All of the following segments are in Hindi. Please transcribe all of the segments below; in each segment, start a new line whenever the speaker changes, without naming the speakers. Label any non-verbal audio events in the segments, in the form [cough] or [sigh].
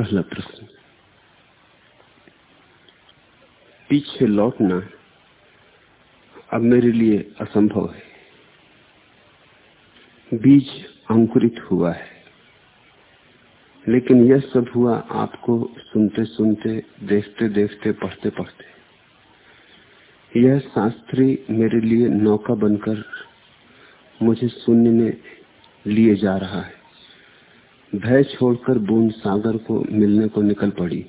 पहला प्रश्न। पीछे लौटना अब मेरे लिए असंभव है। बीज अंकुरित हुआ है, लेकिन यह सब हुआ आपको सुनते सुनते, देखते देखते, पढ़ते पढ़ते। यह शास्त्री मेरे लिए नौका बनकर मुझे शून्य में लिए जा रहा है। भय छोड़कर बूंद सागर को मिलने को निकल पड़ी।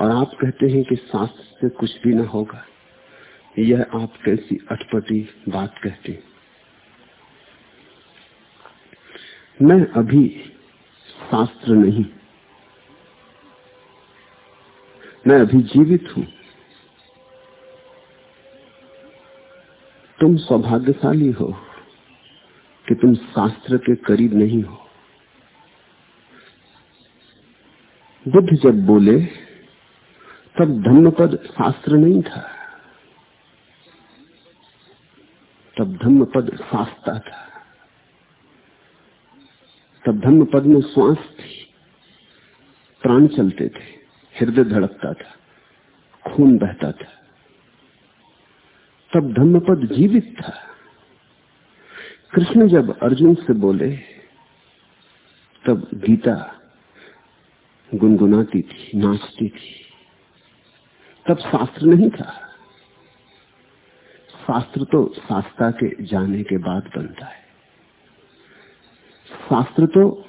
और आप कहते हैं कि शास्त्र से कुछ भी न होगा। यह आप कैसी अटपटी बात कहते मैं अभी शास्त्र नहीं। मैं अभी जीवित हूँ। तुम सौभाग्यशाली हो कि तुम शास्त्र के करीब नहीं हो। बुद्ध जब बोले, तब धम्मपद शास्त्र नहीं था। तब धम्मपद शास्ता था। तब धम्मपद में श्वास थी। प्राण चलते थे, हृदय धड़कता था, खून बहता था। तब धम्मपद जीवित था। कृष्ण जब अर्जुन से बोले, तब गीता गुनगुनाती थी, नाचती थी। तब शास्त्र नहीं था। शास्त्र तो शास्त्रा के जाने के बाद बनता है। शास्त्र तो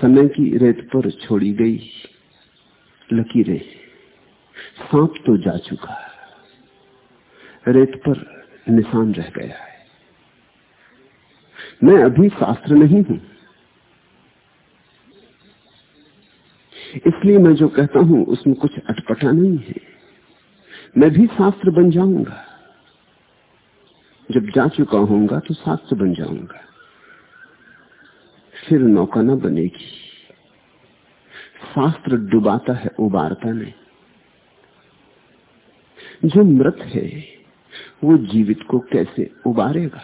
समय की रेत पर छोड़ी गई लकीरें सांप तो जा चुका रेत पर निशान रह गया है। मैं अभी शास्त्र नहीं हूँ। इसलिए मैं जो कहता हूँ, उसमें कुछ अटपटा नहीं है। मैं भी शास्त्र बन जाऊँगा। जब जा चुका होऊँगा तो शास्त्र बन जाऊँगा। फिर नौका न बनेगी। शास्त्र डुबाता है, उबारता नहीं। जो मृत है, वो जीवित को कैसे उबारेगा?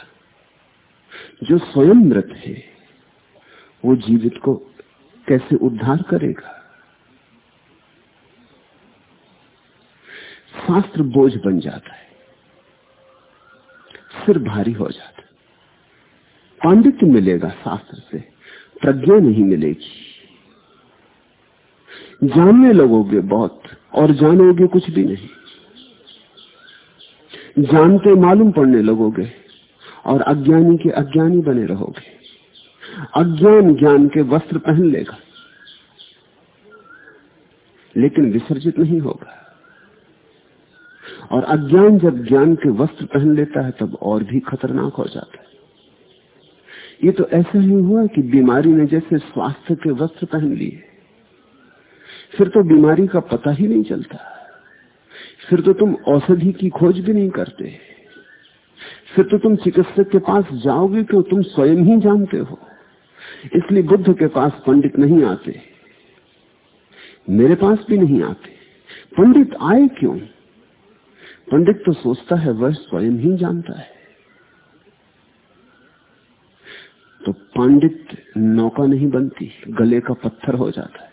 जो स्वयं मृत है, वो जीवित को कैसे उद्धार करेगा? शास्त्र बोझ बन जाता है। सिर भारी हो जाता पांडित्य मिलेगा शास्त्र से, प्रज्ञा नहीं मिलेगी। जानने लगोगे बहुत, और जानोगे कुछ भी नहीं। जानते मालूम पड़ने लगोगे, और अज्ञानी के अज्ञानी बने रहोगे। अज्ञान ज्ञान के वस्त्र पहन लेगा, लेकिन विसर्जित नहीं होगा। और अज्ञान जब ज्ञान के वस्त्र पहन लेता है, तब और भी खतरनाक हो जाता है। ये तो ऐसा ही हुआ कि बीमारी ने जैसे स्वास्थ्य के वस्त्र पहन लिए। फिर तो बीमारी का पता ही नहीं चलता। फिर तो तुम औषधि की खोज भी नहीं करते। फिर तो तुम चिकित्सक के पास जाओगे क्यों? तुम स्वयं ही जानते हो। इसलिए बुद्ध के पास पंडित नहीं आते। मेरे पास भी नहीं आते। पंडित आए क्यों? पंडित तो सोचता है, वह स्वयं ही जानता है। तो पंडित नौका नहीं बनती, गले का पत्थर हो जाता है।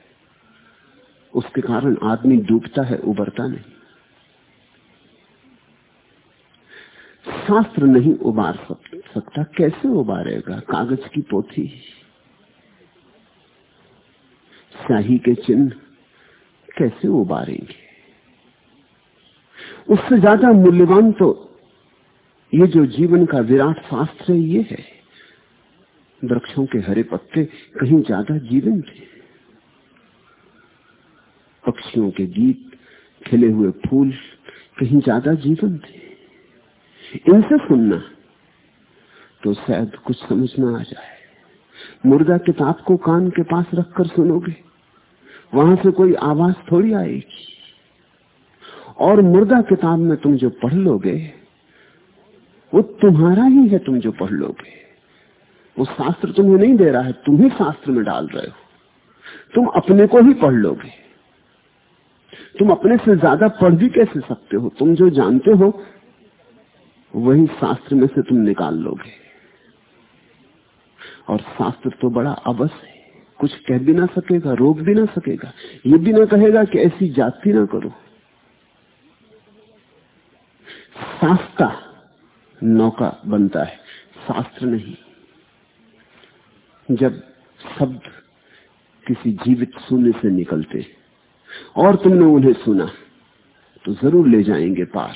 उसके कारण आदमी डूबता है, उबरता नहीं। शास्त्र नहीं उबार सकता, कैसे उबारेगा? कागज़ की पोथी। शाही के चिन्ह कैसे उबारेंगे? उससे ज़्यादा मूल्यवान तो ये जो जीवन का विराट शास्त्र है ये है। वृक्षों के हरे पत्ते कहीं ज़्यादा जीवन थे पक्षियों के गीत, खिले हुए फूल कहीं ज़्यादा जीवन थे इनसे सुनना तो शायद कुछ समझ में आ जाए। मुर्दा किताब को कान के पास रखकर सुनोगे, वहाँ से कोई आवाज़ थोड़ी आएगी। और मुर्दा किताब में तुम जो पढ़ लोगे, वो तुम्हारा ही है तुम जो पढ़ लोगे। वो शास्त्र तुम्हें नहीं दे रहा है, तुम ही शास्त्र में डाल रहे हो। तुम अपने को ही पढ़ लोगे। तुम अपने से ज़्यादा पढ़ भी कैसे सकते हो? तुम जो जानते हो, वही शास्त्र में से तुम निकाल लोगे। और शास्त्र तो बड़ा अवश्य है। कुछ कह भी ना सकेगा, रोक भी ना सकेगा। ये भी ना कहेगा कि ऐसी जाति ना करो। शास्ता नौका बनता है, शास्त्र नहीं। जब शब्द किसी जीवित शून्य से निकलते और तुमने उन्हें सुना तो ज़रूर ले जाएँगे पार।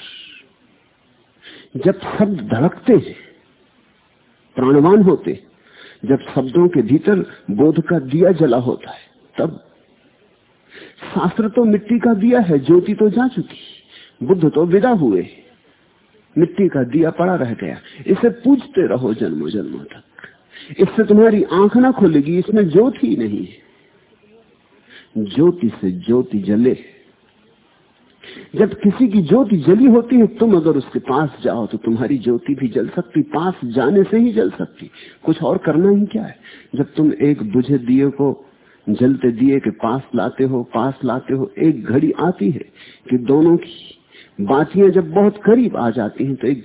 जब शब्द धड़कते हैं, प्राणवान होते जब शब्दों के भीतर बोध का दिया जला होता है, तब शास्त्र तो मिट्टी का दिया है, ज्योति तो जा चुकी, बुद्ध तो विदा हुए मिट्टी का दिया पड़ा रह गया। इसे पूछते रहो जन्मों जन्मों तक। इससे तुम्हारी आँख ना खुलेगी, इसमें ज्योति नहीं है। ज्योति से ज्योति जले। जब किसी की ज्योति जली होती है, तुम अगर उसके पास जाओ तो तुम्हारी ज्योति भी जल सकती, पास जाने से ही जल सकती। कुछ और करना ही क्या है? जब तुम एक बुझे दिए को जलते दिए के पास लाते हो, पास लाते हो, एक घड़ी आती है कि दोनों की बातियाँ जब बहुत करीब आ जाती हैं तो एक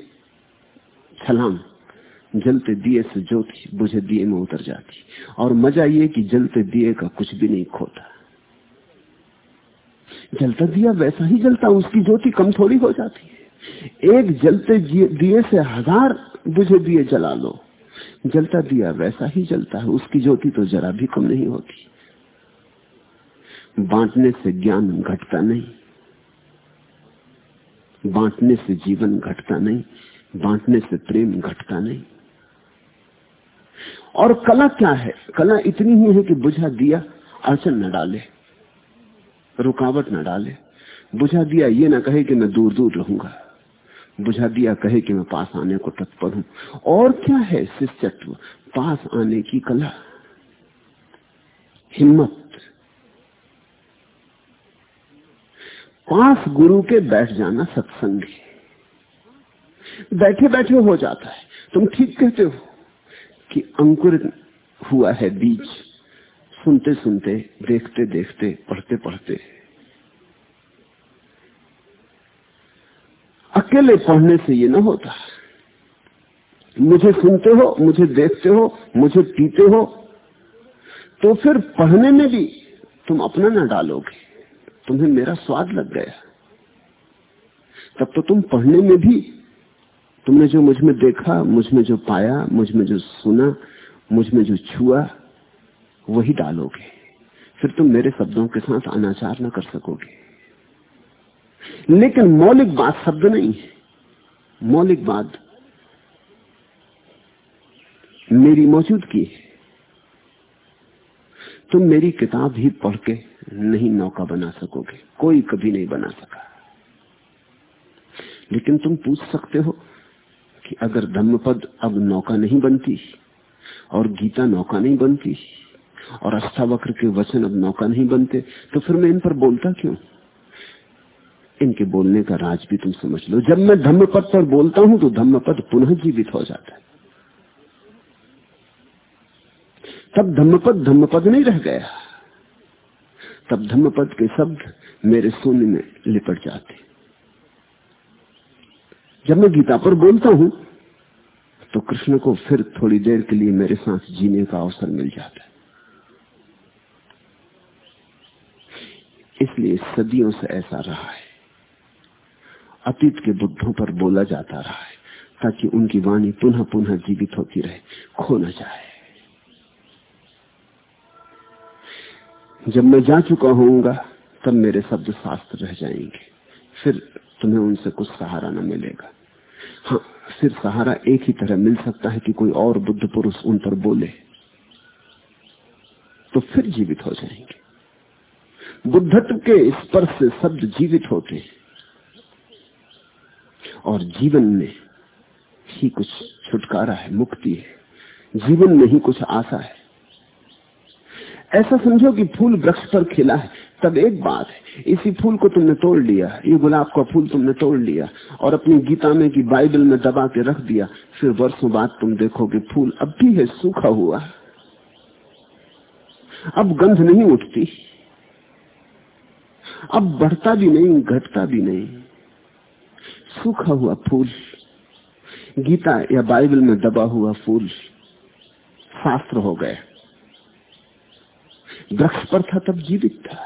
छलांग जलते दिए से ज्योति बुझे दिए में उतर जाती। और मज़ा ये कि जलते दिए का कुछ भी नहीं खोता। जलता दिया वैसा ही जलता, उसकी ज्योति कम थोड़ी हो जाती है। एक जलते दिए से हज़ार बुझे दिए जला लो। जलता दिया वैसा ही जलता है, उसकी ज्योति तो जरा भी कम नहीं होती। बांटने से ज्ञान घटता नहीं। बांटने से जीवन घटता नहीं, बांटने से प्रेम घटता नहीं। और कला क्या है? कला इतनी ही है कि बुझा दिया, अड़चन न डाले, रुकावट न डाले। बुझा दिया ये ना कहे कि मैं दूर दूर रहूँगा। बुझा दिया कहे कि मैं पास आने को तत्पर हूँ। और क्या है शिष्यत्व? पास आने की कला। हिम्मत। पास गुरु के बैठ जाना सत्संग है। बैठे बैठे हो जाता है। तुम ठीक कहते हो कि अंकुरित हुआ है बीज। सुनते सुनते देखते देखते पढ़ते पढ़ते अकेले पढ़ने से ये ना होता। मुझे सुनते हो, मुझे देखते हो, मुझे पीते हो तो फिर पढ़ने में भी तुम अपना ना डालोगे। तुम्हें मेरा स्वाद लग गया। तब तो तुम पढ़ने में भी, तुमने जो मुझमें देखा, मुझमें जो पाया, मुझमें जो सुना, मुझमें जो छुआ, वही डालोगे। फिर तुम मेरे शब्दों के साथ अनाचार न कर सकोगे। लेकिन मौलिक बात शब्द नहीं है। मौलिक बात मेरी मौजूदगी है। तुम मेरी किताब ही पढ़ के नहीं नौका बना सकोगे, कोई कभी नहीं बना सका। लेकिन तुम पूछ सकते हो कि अगर धम्मपद अब नौका नहीं बनती और गीता नौका नहीं बनती और अष्टावक्र के वचन अब नौका नहीं बनते तो फिर मैं इन पर बोलता क्यों? इनके बोलने का राज भी तुम समझ लो। जब मैं धम्मपद पर बोलता हूँ तो धम्मपद पुनः जीवित हो जाता है। तब धम्मपद धम्मपद नहीं रह गया। तब धम्मपद के शब्द मेरे शून्य में लिपट जाते। जब मैं गीता पर बोलता हूँ तो कृष्ण को फिर थोड़ी देर के लिए मेरे साथ जीने का अवसर मिल जाता है। इसलिए सदियों से ऐसा रहा है। अतीत के बुद्धों पर बोला जाता रहा है, ताकि उनकी वाणी पुनः पुनः जीवित होती रहे, खो न जाए। जब मैं जा चुका होऊँगा, तब मेरे शब्द शास्त्र रह जाएँगे। फिर तुम्हें उनसे कुछ सहारा न मिलेगा। हाँ फिर सहारा एक ही तरह मिल सकता है कि कोई और बुद्ध पुरुष उन पर बोले तो फिर जीवित हो जाएँगे। बुद्धत्व के स्पर्श से शब्द जीवित होते हैं। और जीवन में ही कुछ छुटकारा है, मुक्ति है। जीवन में ही कुछ आशा है। ऐसा समझो कि फूल वृक्ष पर खिला है। तब एक बात है, इसी फूल को तुमने तोड़ लिया ये गुलाब का फूल तुमने तोड़ लिया और अपनी गीता में की बाइबल में दबा के रख दिया फिर वर्षों बाद तुम देखोगे फूल अब भी है, सूखा हुआ अब गंध नहीं उठती। अब बढ़ता भी नहीं, घटता भी नहीं। सूखा हुआ फूल, गीता या बाइबल में दबा हुआ फूल शास्त्र हो गए वृक्ष पर था तब जीवित था।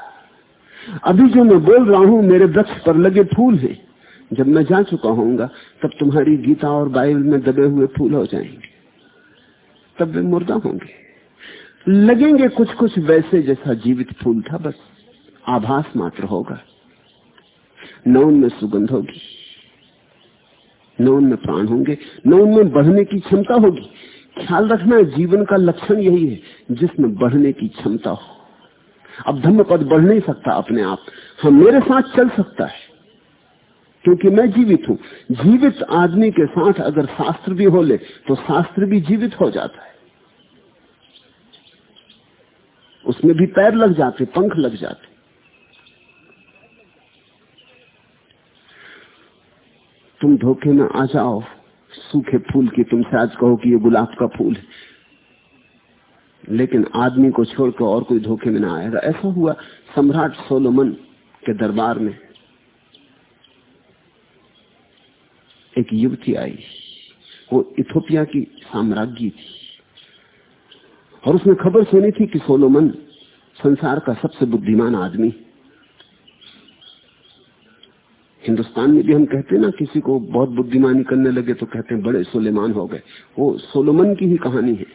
अभी जो मैं बोल रहा हूँ, मेरे वृक्ष पर लगे फूल हैं। जब मैं जा चुका होऊँगा, तब तुम्हारी गीता और बाइबल में दबे हुए फूल हो जाएँगे। तब वे मुर्दा होंगे। लगेंगे कुछ कुछ वैसे जैसा जीवित फूल था, बस आभास मात्र होगा। न उनमें सुगंध होगी, न उनमें प्राण होंगे, न उनमें बढ़ने की क्षमता होगी। ख्याल रखना, जीवन का लक्षण यही है, जिसमें बढ़ने की क्षमता हो। अब धम्म पद बढ़ नहीं सकता अपने आप। हम मेरे साथ चल सकता है, क्योंकि मैं जीवित हूँ। जीवित आदमी के साथ अगर शास्त्र भी हो ले तो शास्त्र भी जीवित हो जाता है। उसमें भी पैर लग जाते, पंख लग जाते। तुम धोखे में आ जाओ, सूखे फूल की तुमसे आज कहो कि ये गुलाब का फूल है। लेकिन आदमी को छोड़कर और कोई धोखे में ना आएगा ऐसा हुआ सम्राट सोलोमन के दरबार में। एक युवती आई। वो इथोपिया की साम्राज्ञी थी। और उसने खबर सुनी थी कि सोलोमन संसार का सबसे बुद्धिमान आदमी हिंदुस्तान में भी हम कहते ना, किसी को बहुत बुद्धिमानी करने लगे तो कहते हैं, बड़े सोलेमान हो गए। वो सोलोमन की ही कहानी है।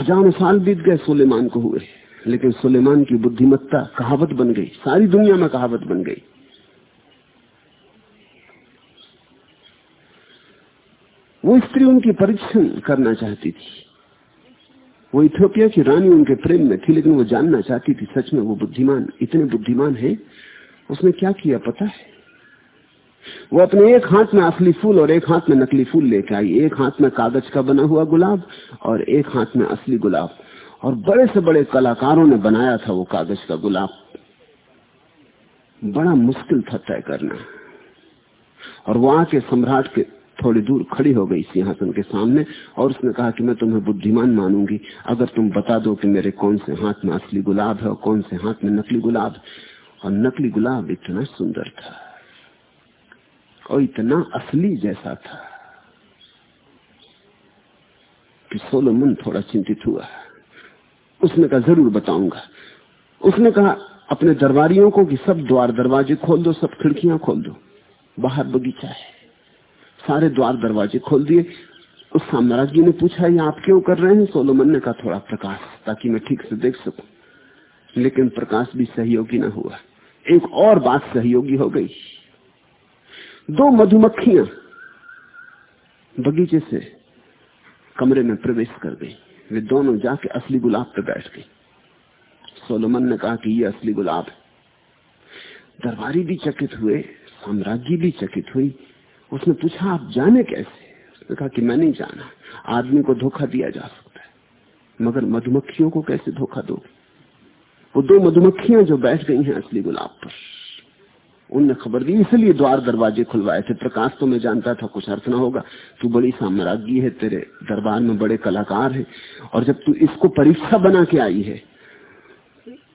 हज़ारों साल बीत गए सुलेमान को हुए, लेकिन सुलेमान की बुद्धिमत्ता कहावत बन गई, सारी दुनिया में कहावत बन गई। वो स्त्री उनकी परीक्षण करना चाहती थी। वो इथियोपिया की रानी उनके प्रेम में थी, लेकिन वो जानना चाहती थी, सच में वो बुद्धिमान, इतने बुद्धिमान है, उसने क्या किया पता है? वो अपने एक हाथ में असली फूल और एक हाथ में नकली फूल लेके आई। एक हाथ में कागज़ का बना हुआ गुलाब और एक हाथ में असली गुलाब। और बड़े से बड़े कलाकारों ने बनाया था वो कागज़ का गुलाब। बड़ा मुश्किल था तय करना। और वो आके सम्राट के थोड़ी दूर खड़ी हो गई सिंहासन के सामने और उसने कहा कि मैं तुम्हें बुद्धिमान मानूँगी। अगर तुम बता दो कि मेरे कौन से हाथ में असली गुलाब है और कौन से हाथ में नकली गुलाब। और नकली गुलाब इतना सुंदर था। और इतना असली जैसा था कि सोलोमन थोड़ा चिंतित हुआ। उसने कहा, ज़रूर बताऊँगा। उसने कहा, अपने दरबारियों को कि सब द्वार दरवाजे खोल दो, सब खिड़कियाँ खोल दो, बाहर बगीचा है। सारे द्वार दरवाजे खोल दिए। उस साम्राज्य ने पूछा, ये आप क्यों कर रहे हैं? सोलोमन ने कहा, थोड़ा प्रकाश, ताकि मैं ठीक से देख सकूँ। लेकिन प्रकाश भी सहयोगी ना हुआ। एक और बात सहयोगी हो गई। दो मधुमक्खियाँ बगीचे से कमरे में प्रवेश कर गई। वे दोनों जाके असली गुलाब पर बैठ गई। सोलोमन ने कहा कि ये असली गुलाब है। दरबारी भी चकित हुए साम्राज्य भी चकित हुई। उसने पूछा, आप जाने कैसे? उसने कहा कि मैं नहीं जाना। आदमी को धोखा दिया जा सकता है। मगर मधुमक्खियों को कैसे धोखा दो वो दो मधुमक्खियाँ जो बैठ गई हैं असली गुलाब पर। उनने खबर दी, इसलिए द्वार दरवाजे खुलवाए थे। प्रकाश तो मैं जानता था, कुछ अर्थ ना होगा। तू बड़ी साम्राज्ञी है, तेरे दरबार में बड़े कलाकार है। और जब तू इसको परीक्षा बना के आई है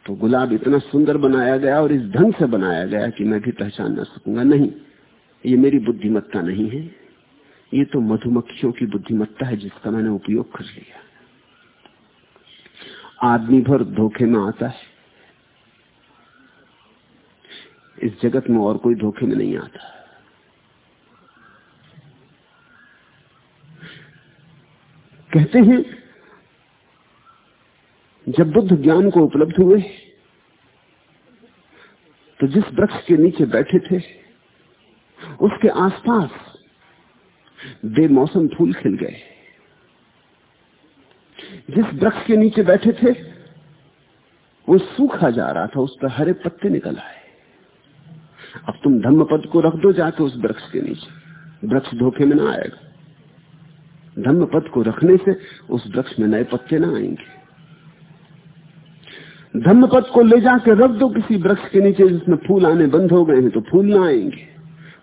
तो गुलाब इतना सुंदर बनाया गया और इस ढंग से बनाया गया कि मैं भी पहचान ना सकूँगा। नहीं, ये मेरी बुद्धिमत्ता नहीं है। ये तो मधुमक्खियों की बुद्धिमत्ता है जिसका मैंने उपयोग कर लिया। आदमी भर धोखे में आता है। जगत में और कोई धोखे में नहीं आता। कहते हैं, जब बुद्ध ज्ञान को उपलब्ध हुए तो जिस वृक्ष के नीचे बैठे थे, उसके आसपास बेमौसम फूल खिल गए। जिस वृक्ष के नीचे बैठे थे, वो सूखा जा रहा था, उस पर हरे पत्ते निकल आए। अब तुम धम्म पद को रख दो, जाके उस वृक्ष के नीचे। वृक्ष धोखे में ना आएगा। धम्म पद को रखने से उस वृक्ष में नए पत्ते ना आएँगे। धम्म पद को ले जाके रख दो किसी वृक्ष के नीचे जिसमें फूल आने बंद हो गए हैं तो फूल ना आएँगे।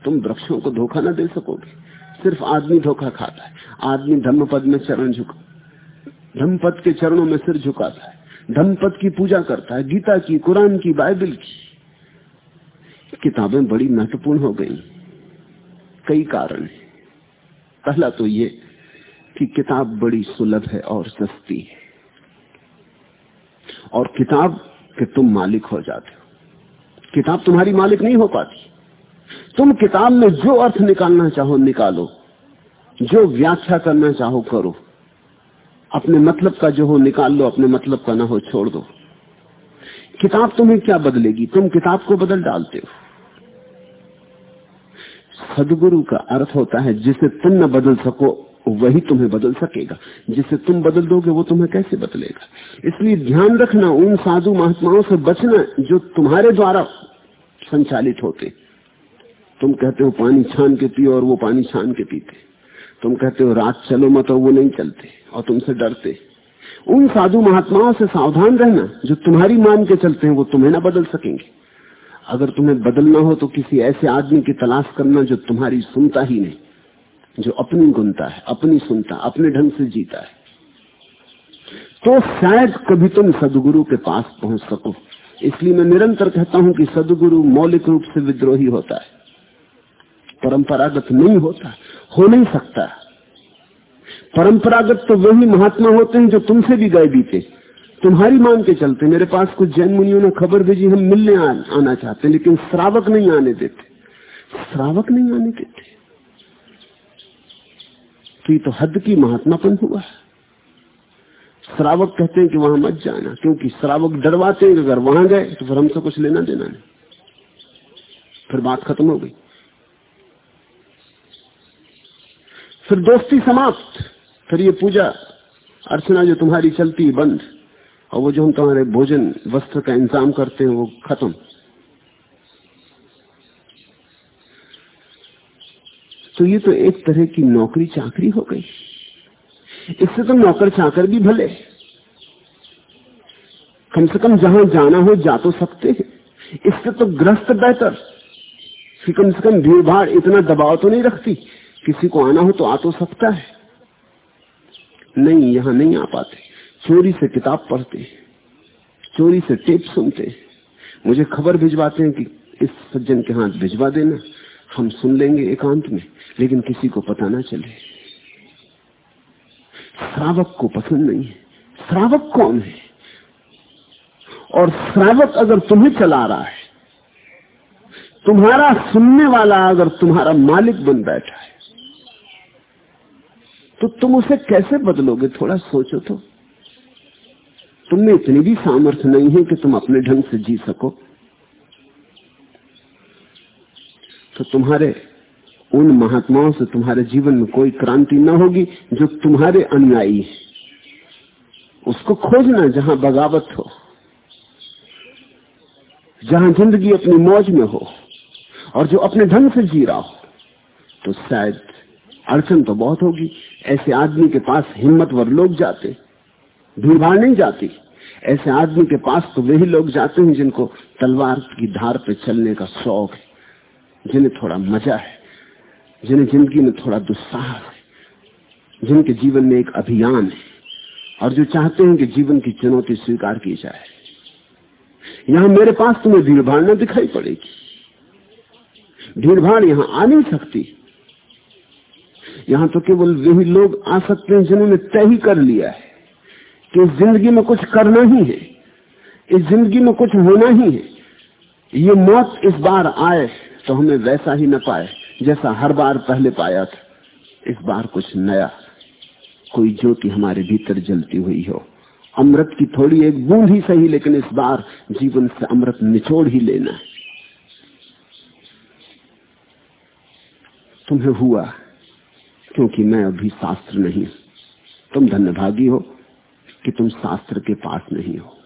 तुम वृक्षों को धोखा ना दे सकोगे। सिर्फ़ आदमी धोखा खाता है। आदमी धम्म पद में चरण झुका। धम्म पद के चरणों में सिर झुकाता है। धम्म पद की पूजा करता है। गीता की, कुरान की, बाइबल की। किताबें बड़ी महत्वपूर्ण हो गई। कई कारण है। पहला तो ये कि किताब बड़ी सुलभ है और सस्ती है। और किताब के तुम मालिक हो जाते हो। किताब तुम्हारी मालिक नहीं हो पाती। तुम किताब में जो अर्थ निकालना चाहो निकालो। जो व्याख्या करना चाहो करो। अपने मतलब का जो हो निकाल लो, अपने मतलब का ना हो छोड़ दो। किताब तुम्हें क्या बदलेगी? तुम किताब को बदल डालते हो। सदगुरु का अर्थ होता है, जिसे तुम न बदल सको, वही तुम्हें बदल सकेगा। जिसे तुम बदल दोगे, वो तुम्हें कैसे बदलेगा? इसलिए ध्यान रखना उन साधु महात्माओं से बचना, जो तुम्हारे द्वारा संचालित होते। तुम कहते हो, पानी छान के पियो और वो पानी छान के पीते। तुम कहते हो, रात चलो मत और वो नहीं चलते, और तुमसे डरते। उन साधु महात्माओं से सावधान रहना, जो तुम्हारी मान के चलते हैं, वो तुम्हें ना बदल सकेंगे। अगर तुम्हें बदलना हो तो किसी ऐसे आदमी की तलाश करना जो तुम्हारी सुनता ही नहीं, जो अपनी गुनता है, अपनी सुनता, अपने ढंग से जीता है। तो शायद कभी तुम सदगुरु के पास पहुँच सको। इसलिए मैं निरंतर कहता हूँ कि सदगुरु मौलिक रूप से विद्रोही होता है। परंपरागत नहीं होता, हो नहीं सकता। परंपरागत तो वही महात्मा होते हैं जो तुमसे भी गए बीते। तुम्हारी मांग के चलते मेरे पास कुछ जैन मुनियों ने खबर भेजी हम मिलने आ, आना चाहते लेकिन श्रावक नहीं आने देते। श्रावक नहीं आने देते। तो ये तो हद की महात्मापन हुआ है। श्रावक कहते हैं कि वहाँ मत जाना क्योंकि श्रावक डरवाते हैं अगर वहाँ गए तो फिर हमसे कुछ लेना देना नहीं। फिर बात खत्म हो गई। फिर दोस्ती समाप्त। फिर ये पूजा अर्चना जो तुम्हारी चलती बंद। और वो जो हम तुम्हारे भोजन वस्त्र का इंतज़ाम करते हैं, वो खत्म। तो ये तो एक तरह की नौकरी चाकरी हो गई। इससे तो नौकर चाकर भी भले। कम से कम जहाँ जाना हो, जा तो सकते हैं। इससे तो ग्रस्त बेहतर। कि कम से कम भीड़ भाड़ इतना दबाव तो नहीं रखती। किसी को आना हो तो आ तो सकता है। नहीं, यहाँ नहीं आ पाते। चोरी से किताब पढ़ते, चोरी से टेप सुनते। मुझे खबर भिजवाते हैं कि इस सज्जन के हाथ भिजवा देना, हम सुन लेंगे एकांत में, लेकिन किसी को पता ना चले। श्रावक को पसंद नहीं है। श्रावक कौन है? और श्रावक अगर तुम्हें चला रहा है, तुम्हारा सुनने वाला अगर तुम्हारा मालिक बन बैठा है तो तुम उसे कैसे बदलोगे? थोड़ा सोचो तो। तुमने इतनी भी सामर्थ्य नहीं है कि तुम अपने ढंग से जी सको। तो तुम्हारे उन महात्माओं से तुम्हारे जीवन में कोई क्रांति न होगी जो तुम्हारे अनुयायी है। उसको खोजना जहाँ बगावत हो, जहाँ ज़िंदगी अपनी मौज में हो और जो अपने ढंग से जी रहा हो तो शायद अड़चन तो बहुत होगी। ऐसे आदमी के पास हिम्मतवर लोग जाते भीड़ भाड़ नहीं जाती। ऐसे आदमी के पास तो वही लोग जाते हैं जिनको तलवार की धार पे चलने का शौक है, जिन्हें थोड़ा मज़ा है, जिन्हें ज़िंदगी में थोड़ा दुस्साहस है, जिनके जीवन में एक अभियान है, और जो चाहते हैं कि जीवन की चुनौती स्वीकार की जाए। यहाँ मेरे पास तुम्हें भीड़ भाड़ न दिखाई पड़ेगी। भीड़ भाड़ यहाँ आ नहीं सकती। यहाँ तो केवल वही लोग आ सकते हैं जिन्होंने तय ही कर लिया है। कि इस ज़िंदगी में कुछ करना ही है, इस ज़िंदगी में कुछ होना ही है। ये मौत इस बार आए तो हमें वैसा ही न पाए, जैसा हर बार पहले पाया था। इस बार कुछ नया, कोई ज्योति हमारे भीतर जलती हुई हो। अमृत की थोड़ी एक बूंद ही सही, लेकिन इस बार जीवन से अमृत निचोड़ ही लेना तुम्हें हुआ, क्योंकि मैं अभी शास्त्र नहीं तुम धन्यभागी हो कि तुम शास्त्र के पास नहीं हो।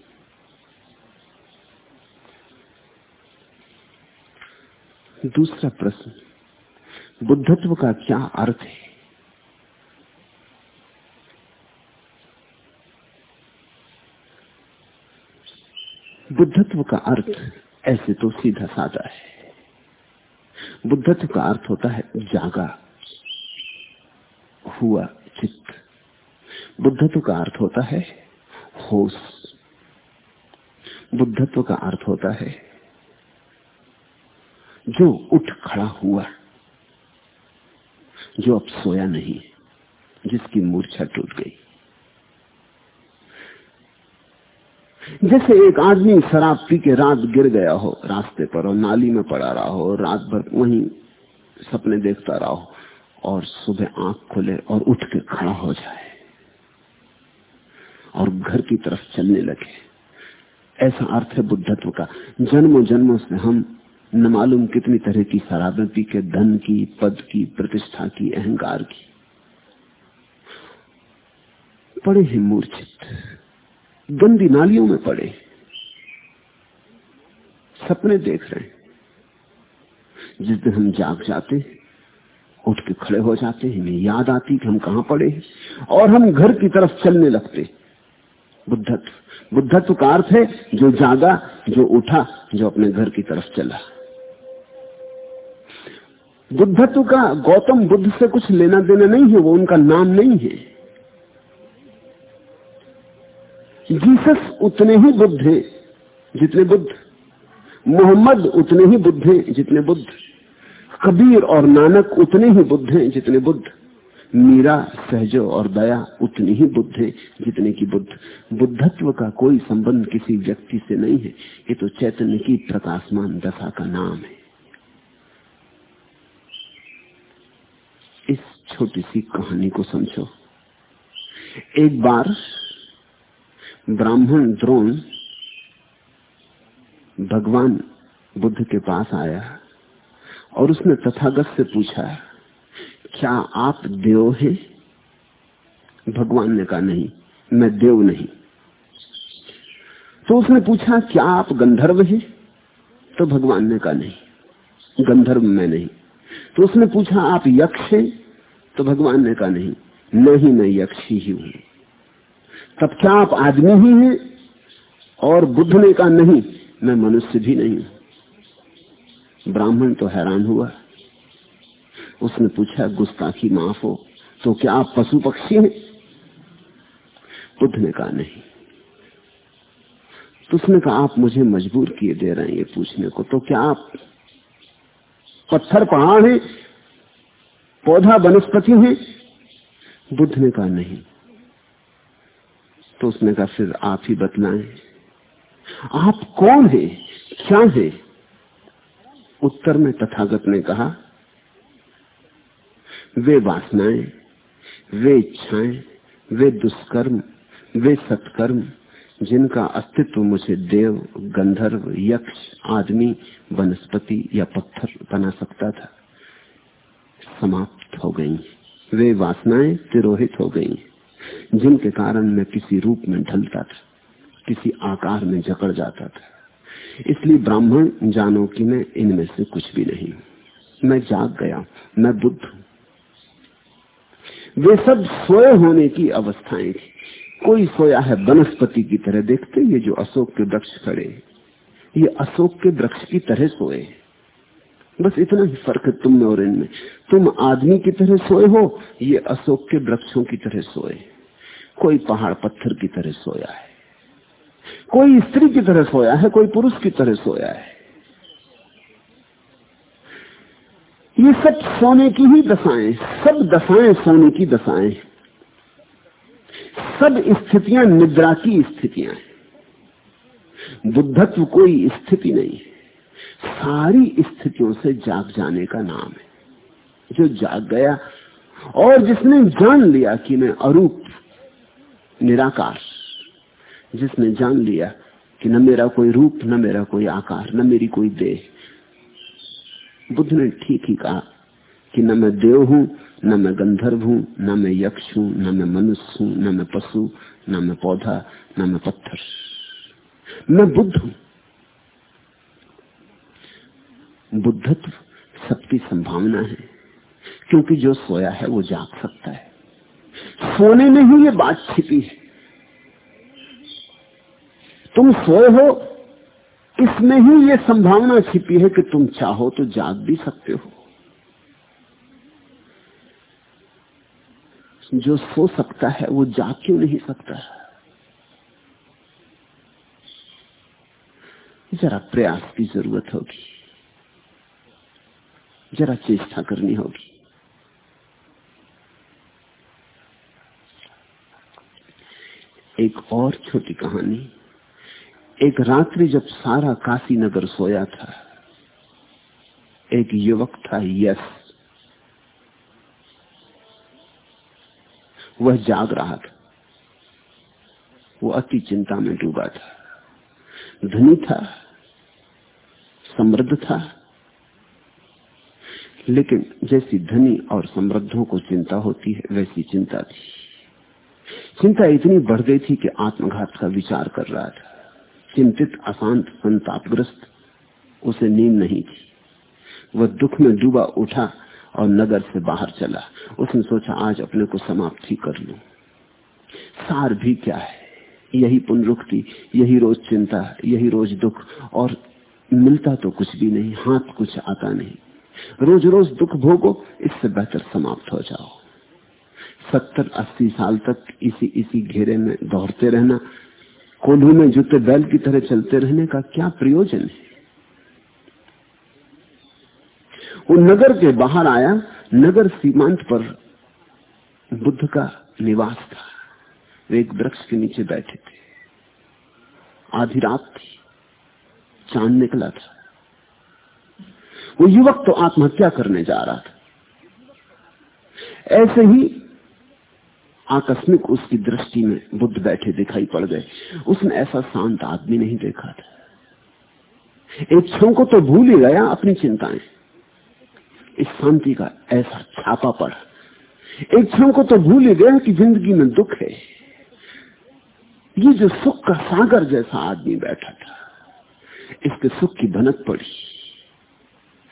दूसरा प्रश्न, बुद्धत्व का क्या अर्थ है? बुद्धत्व का अर्थ ऐसे तो सीधा साधा है। बुद्धत्व का अर्थ होता है जागा, हुआ। बुद्धत्व का अर्थ होता है होश। बुद्धत्व का अर्थ होता है जो उठ खड़ा हुआ, जो अब सोया नहीं, जिसकी मूर्छा टूट गई। जैसे एक आदमी शराब पी के रात गिर गया हो, रास्ते पर और नाली में पड़ा रहा हो, रात भर वहीं सपने देखता रहा हो और सुबह आँख खुले और उठ के खड़ा हो जाए। और घर की तरफ़ चलने लगे। ऐसा अर्थ है बुद्धत्व का। जन्मों जन्मों से हम न मालूम कितनी तरह की शराबें पी के धन की, पद की, प्रतिष्ठा की, अहंकार की। पड़े हैं मूर्छित। गंदी नालियों में पड़े। सपने देख रहे हैं। जिस दिन हम जाग जाते उठ के खड़े हो जाते हैं, हमें याद आती कि हम कहाँ पड़े हैं। और हम घर की तरफ़ चलने लगते बुद्धत्व। बुद्धत्व का अर्थ है जो जागा, जो उठा, जो अपने घर की तरफ़ चला। बुद्धत्व का गौतम बुद्ध से कुछ लेना देना नहीं है, वो उनका नाम नहीं है। जीसस उतने ही बुद्ध हैं जितने बुद्ध। मोहम्मद उतने ही बुद्ध हैं जितने बुद्ध। कबीर और नानक उतने ही बुद्ध हैं जितने बुद्ध। मीरा, सहजो और दया उतनी ही बुद्ध है जितने की बुद्ध। बुद्धत्व का कोई संबंध किसी व्यक्ति से नहीं है। ये तो चैतन्य की प्रकाशमान दशा का नाम है। इस छोटी सी कहानी को समझो। एक बार ब्राह्मण द्रोण भगवान बुद्ध के पास आया और उसने तथागत से पूछा क्या आप देव हैं? भगवान ने कहा, नहीं, मैं देव नहीं। तो उसने पूछा, क्या आप गंधर्व हैं? तो भगवान ने कहा, नहीं, गंधर्व मैं नहीं। तो उसने पूछा, आप यक्ष हैं? तो भगवान ने कहा, नहीं नहीं, मैं यक्ष ही हूँ। तब क्या आप आदमी ही हैं? और बुद्ध ने कहा, नहीं, मैं मनुष्य भी नहीं हूँ। ब्राह्मण तो हैरान हुआ। उसने पूछा, गुस्ताखी माफ़ हो तो क्या आप पशु पक्षी हैं? बुद्ध ने कहा, नहीं। तो उसने कहा, आप मुझे मजबूर किए दे रहे हैं ये पूछने को तो क्या आप पत्थर पहाड़ है? पौधा वनस्पति है? बुद्ध ने कहा, नहीं। तो उसने कहा, फिर आप ही बतलाएँ। आप कौन है? क्या है? उत्तर में तथागत ने कहा वे वासनाएँ, वे इच्छाएँ, वे दुष्कर्म, वे सत्कर्म, जिनका अस्तित्व मुझे देव, गंधर्व, यक्ष, आदमी, वनस्पति या पत्थर बना सकता था। समाप्त हो गई। वे वासनाएँ तिरोहित हो गई, जिनके कारण मैं किसी रूप में ढलता था, किसी आकार में जकड़ जाता था। इसलिए ब्राह्मण जानो कि मैं इनमें से कुछ भी नहीं। मैं जाग गया, मैं बुद्ध हूँ। वे सब सोए होने की अवस्थाएँ थी। कोई सोया है वनस्पति की तरह देखते ये जो अशोक के वृक्ष खड़े ये अशोक के वृक्ष की तरह सोए बस इतना ही फ़र्क है तुम और इनमें। तुम आदमी की तरह सोए हो, ये अशोक के वृक्षों की तरह सोए कोई पहाड़ पत्थर की तरह सोया है। कोई स्त्री की तरह सोया है, कोई पुरुष की तरह सोया है। ये सब सोने की ही दशाएँ, सब दशाएँ सोने की दशाएँ। सब स्थितियाँ निद्रा की स्थितियाँ हैं। बुद्धत्व कोई स्थिति नहीं है। सारी स्थितियों से जाग जाने का नाम है। जो जाग गया और जिसने जान लिया कि मैं अरूप, निराकार। जिसने जान लिया कि न मेरा कोई रूप, न मेरा कोई आकार, न मेरी कोई देह बुद्ध ने ठीक ही कहा कि न मैं देव हूँ, न मैं गंधर्व हूँ, न मैं यक्ष हूँ, न मैं मनुष्य हूँ, न मैं पशु, न मैं पौधा, न मैं पत्थर। मैं बुद्ध हूँ। बुद्धत्व सबकी संभावना है, क्योंकि जो सोया है वो जाग सकता है। सोने में ही ये बात छिपी है। तुम सोए हो इसमें ही ये संभावना छिपी है कि तुम चाहो तो जाग भी सकते हो। जो सो सकता है, वो जाग क्यों नहीं सकता? जरा प्रयास की ज़रूरत होगी। जरा चेष्टा करनी होगी। एक और छोटी कहानी। एक रात्रि जब सारा काशी नगर सोया था, एक युवक था यश वह जाग रहा था। वो अति चिंता में डूबा था। धनी था, समृद्ध था। लेकिन जैसी धनी और समृद्धों को चिंता होती है, वैसी चिंता थी। चिंता इतनी बढ़ गई थी कि आत्मघात का विचार कर रहा था। चिंतित, अशांत, संतापग्रस्त, उसे नींद नहीं थी। वह दुख में डूबा उठा और नगर से बाहर चला। उसने सोचा, आज अपने को समाप्त ही कर लू। सार भी क्या है? यही पुनरुक्ति, यही रोज चिंता, यही रोज दुख, और मिलता तो कुछ भी नहीं, हाथ कुछ आता नहीं। रोज रोज दुख भोगो, इससे बेहतर समाप्त हो जाओ। सत्तर अस्सी साल तक इसी इसी घेरे में दौड़ते रहना कोल्हू में जूते बैल की तरह चलते रहने का क्या प्रयोजन है? वो नगर के बाहर आया, नगर सीमांत पर बुद्ध का निवास था। वे एक वृक्ष के नीचे बैठे थे। आधी रात थी। चाँद निकला था। वो युवक तो आत्महत्या करने जा रहा था। ऐसे ही आकस्मिक उसकी दृष्टि में बुद्ध बैठे दिखाई पड़ गए। उसने ऐसा शांत आदमी नहीं देखा था। एक क्षण को तो भूल ही गया अपनी चिंताएँ। इस शांति का ऐसा छापा पड़ा। एक क्षण को तो भूल ही गया कि ज़िंदगी में दुख है। ये जो सुख का सागर जैसा आदमी बैठा था, इसके सुख की भनक पड़ी।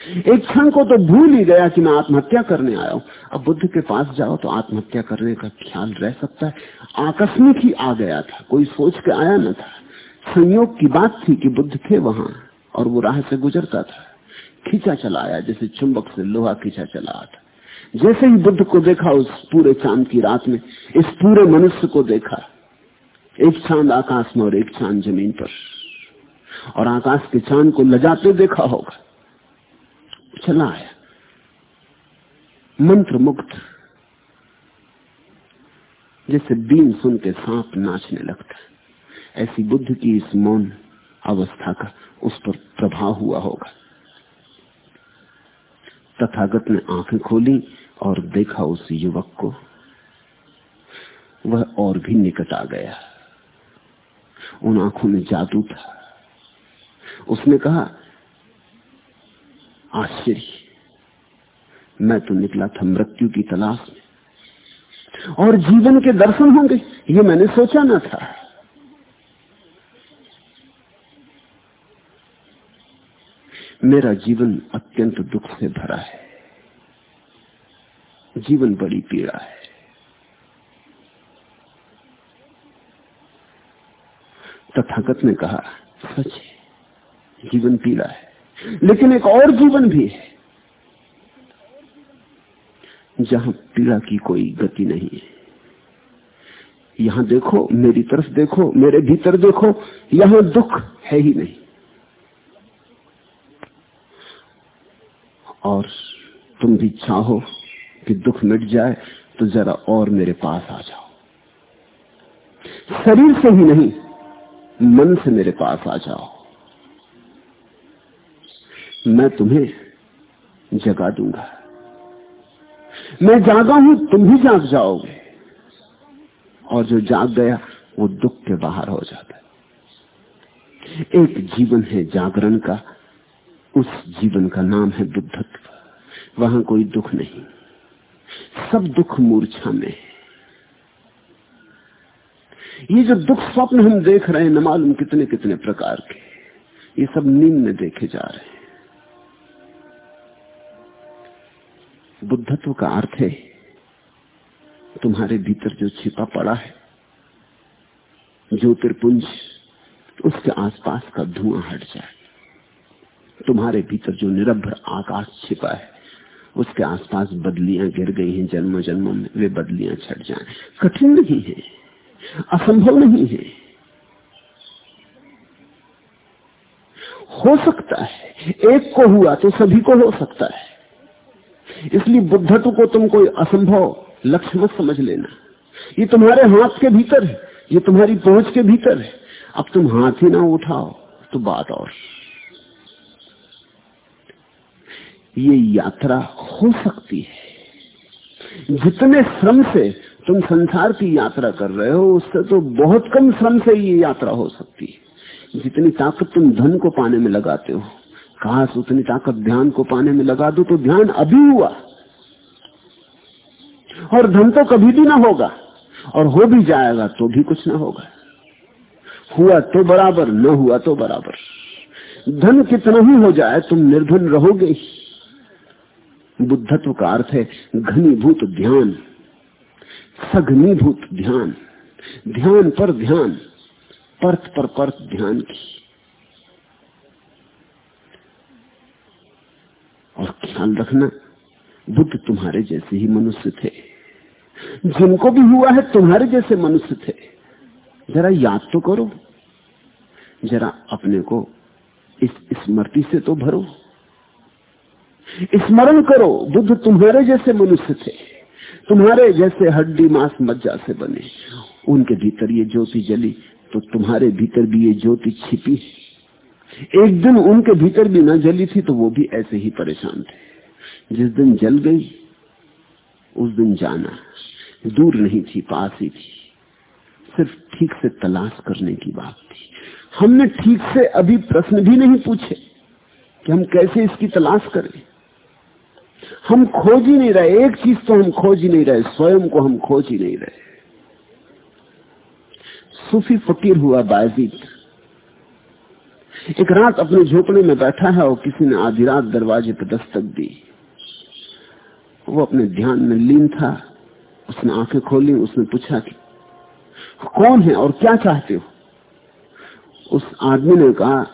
एक क्षण को तो भूल ही गया कि मैं आत्महत्या करने आया हूँ। अब बुद्ध के पास जाओ तो आत्महत्या करने का ख्याल रह सकता है। आकस्मिक ही आ गया था, कोई सोच के आया न था। संयोग की बात थी कि बुद्ध थे वहाँ और वो राह से गुजरता था। खींचा चला आया, जैसे चुंबक से लोहा खींचा चला आता जैसे ही बुद्ध को देखा, उस पूरे चाँद की रात में, इस पूरे मनुष्य को देखा, एक चाँद आकाश में और एक चाँद ज़मीन पर। और आकाश के चाँद को लजाते देखा होगा। चला आया मंत्र मुक्त जैसे बीन सुन के सांप नाचने लगता ऐसी बुद्ध की इस मौन अवस्था का उस पर प्रभाव हुआ होगा। तथागत ने आँखें खोली और देखा उस युवक को। वह और भी निकट आ गया। उन आँखों में जादू था। उसने कहा आश्चर्य। मैं तो निकला था मृत्यु की तलाश में। और जीवन के दर्शन होंगे, ये मैंने सोचा ना था। मेरा जीवन अत्यंत दुख से भरा है। जीवन बड़ी पीड़ा है। तथागत ने कहा, सच जीवन पीड़ा है। लेकिन एक और जीवन भी है, जहाँ पीड़ा की कोई गति नहीं है। यहाँ देखो, मेरी तरफ़ देखो, मेरे भीतर देखो, यहाँ दुख है ही नहीं। और तुम भी चाहो कि दुख मिट जाए तो जरा और मेरे पास आ जाओ। शरीर से ही नहीं, मन से मेरे पास आ जाओ। मैं तुम्हें जगा दूँगा। मैं जागा हूँ, तुम भी जाग जाओगे। और जो जाग गया, वो दुख के बाहर हो जाता है। एक जीवन है जागरण का, उस जीवन का नाम है बुद्धत्व। वहाँ कोई दुख नहीं। सब दुख मूर्छा में है। ये जो दुख स्वप्न हम देख रहे हैं, न मालूम कितने कितने प्रकार के। ये सब नींद में देखे जा रहे हैं। बुद्धत्व का अर्थ है। तुम्हारे भीतर जो छिपा पड़ा है, ज्योतिर्पुंज, उसके आसपास का धुआँ हट जाए। तुम्हारे भीतर जो निरभर आकाश छिपा है, उसके आसपास बदलियाँ गिर गई हैं जन्म जन्मों में वे बदलियाँ छट जाएँ। कठिन नहीं है, असंभव नहीं है। हो सकता है, एक को हुआ तो सभी को हो सकता है। इसलिए बुद्धत्व को तुम कोई असंभव लक्ष्य मत समझ लेना। ये तुम्हारे हाथ के भीतर है, ये तुम्हारी पहुँच के भीतर है। अब तुम हाथ ही ना उठाओ तो बात और। ये यात्रा हो सकती है। जितने श्रम से तुम संसार की यात्रा कर रहे हो, उससे तो बहुत कम श्रम से ये यात्रा हो सकती है। जितनी ताकत तुम धन को पाने में लगाते हो काश उतनी ताकत ध्यान को पाने में लगा दो तो ध्यान अभी हुआ। और धन तो कभी भी ना होगा, और हो भी जाएगा तो भी कुछ ना होगा। हुआ तो बराबर, न हुआ तो बराबर। धन कितना ही हो जाए, तुम निर्धन रहोगे। बुद्धत्व का अर्थ है घनीभूत ध्यान, सघनीभूत ध्यान। ध्यान पर ध्यान, परत पर परत ध्यान की। और ख्याल रखना, बुद्ध तुम्हारे जैसे ही मनुष्य थे। जिनको भी हुआ है तुम्हारे जैसे मनुष्य थे। जरा याद तो करो। जरा अपने को इस स्मृति से तो भरो। स्मरण करो, बुद्ध तुम्हारे जैसे मनुष्य थे। तुम्हारे जैसे हड्डी मांस मज्जा से बने। उनके भीतर ये ज्योति जली तो तुम्हारे भीतर भी ये ज्योति छिपी एक दिन उनके भीतर भी ना जली थी तो वो भी ऐसे ही परेशान थे। जिस दिन जल गई, उस दिन जाना। दूर नहीं थी, पास ही थी। सिर्फ़ ठीक से तलाश करने की बात थी। हमने ठीक से अभी प्रश्न भी नहीं पूछे कि हम कैसे इसकी तलाश करें। हम खोज ही नहीं रहे। एक चीज़ तो हम खोज ही नहीं रहे, स्वयं को हम खोज ही नहीं रहे। सूफी फकीर हुआ बाजीद एक रात अपने झोपड़े में बैठा है और किसी ने आधी रात दरवाजे पर दस्तक दी। वो अपने ध्यान में लीन था। उसने आँखें खोली, उसने पूछा कि, कौन है और क्या चाहते हो? उस आदमी ने कहा,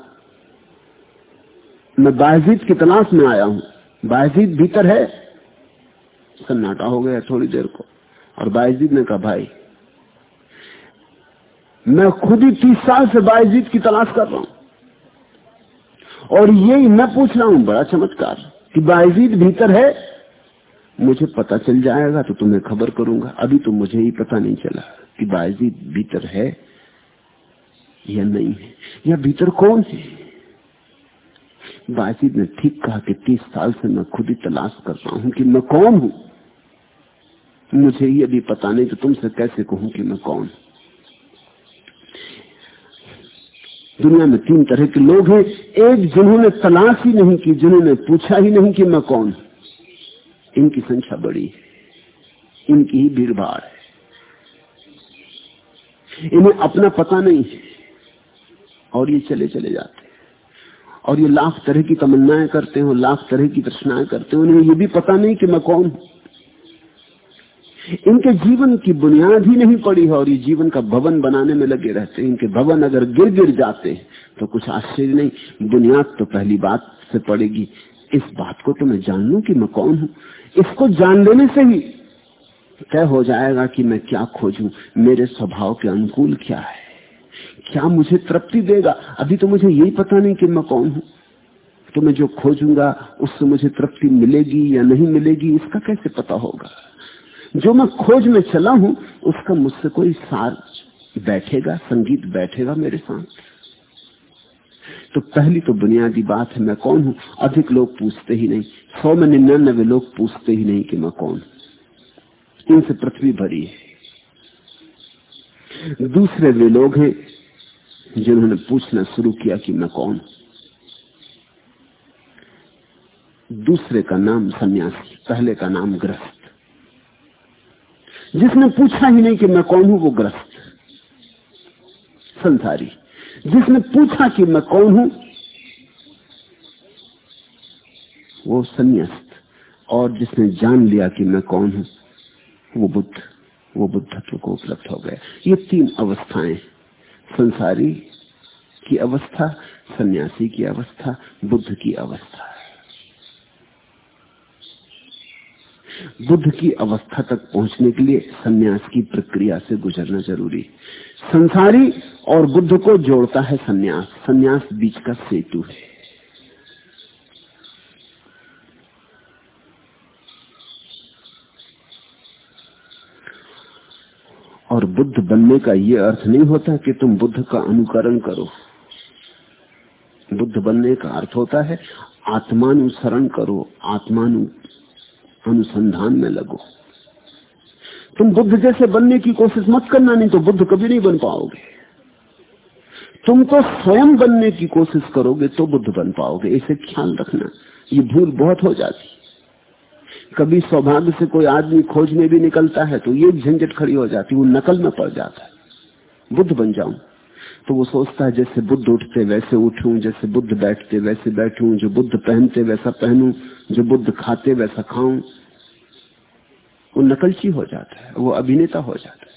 मैं बाजीद की तलाश में आया हूँ। बाजीद भीतर है। सन्नाटा हो गया थोड़ी देर को और बाजीद ने कहा, भाई, मैं खुद ही तीस साल से बाजीद की तलाश कर रहा हूँ। और यही मैं पूछ रहा हूँ, बड़ा चमत्कार, कि बाजीद भीतर है? मुझे पता चल जाएगा तो तुम्हें खबर करूँगा। अभी तो मुझे ही पता नहीं चला कि बाजीद भीतर है या नहीं है। या भीतर कौन है? बाजीद ने ठीक कहा कि तीस साल से मैं खुद ही तलाश कर रहा हूँ कि मैं कौन हूँ। मुझे ये भी पता नहीं तो तुमसे कैसे कहूँ कि मैं कौन। दुनिया में तीन तरह के लोग हैं। एक जिन्होंने तलाश ही नहीं की, जिन्होंने पूछा ही नहीं कि मैं कौन इनकी संख्या बड़ी है। इनकी ही भीड़ भाड़ है। इन्हें अपना पता नहीं है। और ये चले चले जाते हैं। और ये लाख तरह की तमन्नाएँ करते हो लाख तरह की तृष्णाएँ करते हैं। उन्हें ये भी पता नहीं कि मैं कौन हूँ। इनके जीवन की बुनियाद ही नहीं पड़ी है और ये जीवन का भवन बनाने में लगे रहते हैं। इनके भवन अगर गिर गिर जाते हैं तो कुछ आश्चर्य नहीं। बुनियाद तो पहली बात से पड़ेगी। इस बात को तो मैं जान लू कि मैं कौन हूँ। इसको जान लेने से ही तय हो जाएगा कि मैं क्या खोजूं। मेरे स्वभाव के अनुकूल क्या है? क्या मुझे तृप्ति देगा? अभी तो मुझे यही पता नहीं कि मैं कौन हूँ। तो मैं जो खोजूँगा, उससे मुझे तृप्ति मिलेगी या नहीं मिलेगी, इसका कैसे पता होगा? जो मैं खोज में चला हूँ, उसका मुझसे कोई सार बैठेगा, संगीत बैठेगा मेरे साथ तो पहली तो बुनियादी बात है, मैं कौन हूँ? अधिक लोग पूछते ही नहीं। सौ में निन्यानबे लोग पूछते ही नहीं कि मैं कौन इनसे पृथ्वी भरी है। दूसरे वे लोग हैं, जिन्होंने पूछना शुरू किया कि मैं कौन दूसरे का नाम सन्यासी, पहले का नाम ग्रस्त जिसने पूछा ही नहीं कि मैं कौन हूँ, वो ग्रस्त। संसारी। जिसने पूछा कि मैं कौन हूँ, वो संन्यास्त। और जिसने जान लिया कि मैं कौन हूँ, वो बुद्ध। वो बुद्धत्व को उपलब्ध हो गया। ये तीन अवस्थाएँ। संसारी की अवस्था, सन्यासी की अवस्था, बुद्ध की अवस्था। बुद्ध की अवस्था तक पहुँचने के लिए सन्यास की प्रक्रिया से गुजरना ज़रूरी। संसारी और बुद्ध को जोड़ता है सन्यास। सन्यास बीच का सेतु है। और बुद्ध बनने का ये अर्थ नहीं होता कि तुम बुद्ध का अनुकरण करो। बुद्ध बनने का अर्थ होता है, आत्मानुसरण करो, आत्मानु अनुसंधान में लगो। तुम बुद्ध जैसे बनने की कोशिश मत करना, नहीं तो बुद्ध कभी नहीं बन पाओगे। तुम तो स्वयं बनने की कोशिश करोगे तो बुद्ध बन पाओगे। इसे ख्याल रखना, ये भूल बहुत हो जाती। कभी सौभाग्य से कोई आदमी खोज में भी निकलता है तो ये झंझट खड़ी हो जाती, वो नकल में पड़ जाता है। बुद्ध बन जाऊँ। तो वो सोचता है, जैसे बुद्ध उठते वैसे उठूं, जैसे बुद्ध बैठते वैसे बैठूं, जो बुद्ध पहनते वैसा पहनूं, जो बुद्ध खाते वैसा खाऊं। वो नकलची हो जाता है, वो अभिनेता हो जाता है।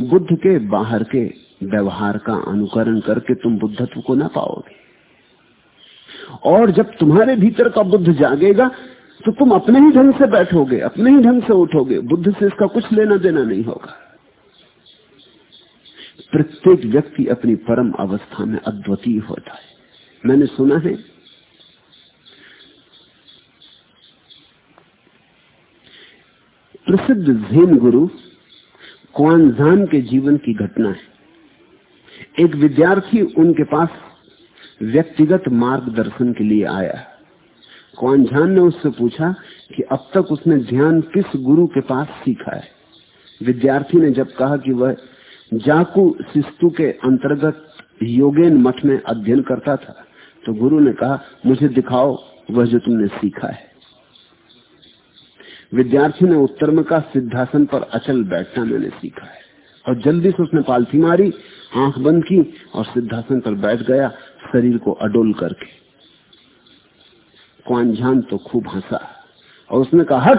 बुद्ध के बाहर के व्यवहार का अनुकरण करके तुम बुद्धत्व को ना पाओगे। और जब तुम्हारे भीतर का बुद्ध जागेगा तो तुम अपने ही ढंग से बैठोगे, अपने ही ढंग से उठोगे। बुद्ध से इसका कुछ लेना देना नहीं होगा। प्रत्येक व्यक्ति अपनी परम अवस्था में अद्वितीय होता है। मैंने सुना है, प्रसिद्ध जैन गुरु क्वानजान के जीवन की घटना है। एक विद्यार्थी उनके पास व्यक्तिगत मार्गदर्शन के लिए आया क्वानझान ने उससे पूछा कि अब तक उसने ध्यान किस गुरु के पास सीखा है। विद्यार्थी ने जब कहा कि वह जाकू शिस्तु के अंतर्गत योगेन मठ में अध्ययन करता था तो गुरु ने कहा, मुझे दिखाओ वह जो तुमने सीखा है। विद्यार्थी ने उत्तर में कहा, सिद्धासन पर अचल बैठना मैंने सीखा है। और जल्दी से उसने पालथी मारी, आँख बंद की और सिद्धासन पर बैठ गया, शरीर को अडोल करके। क्वांझान तो खूब हंसा और उसने कहा, हट,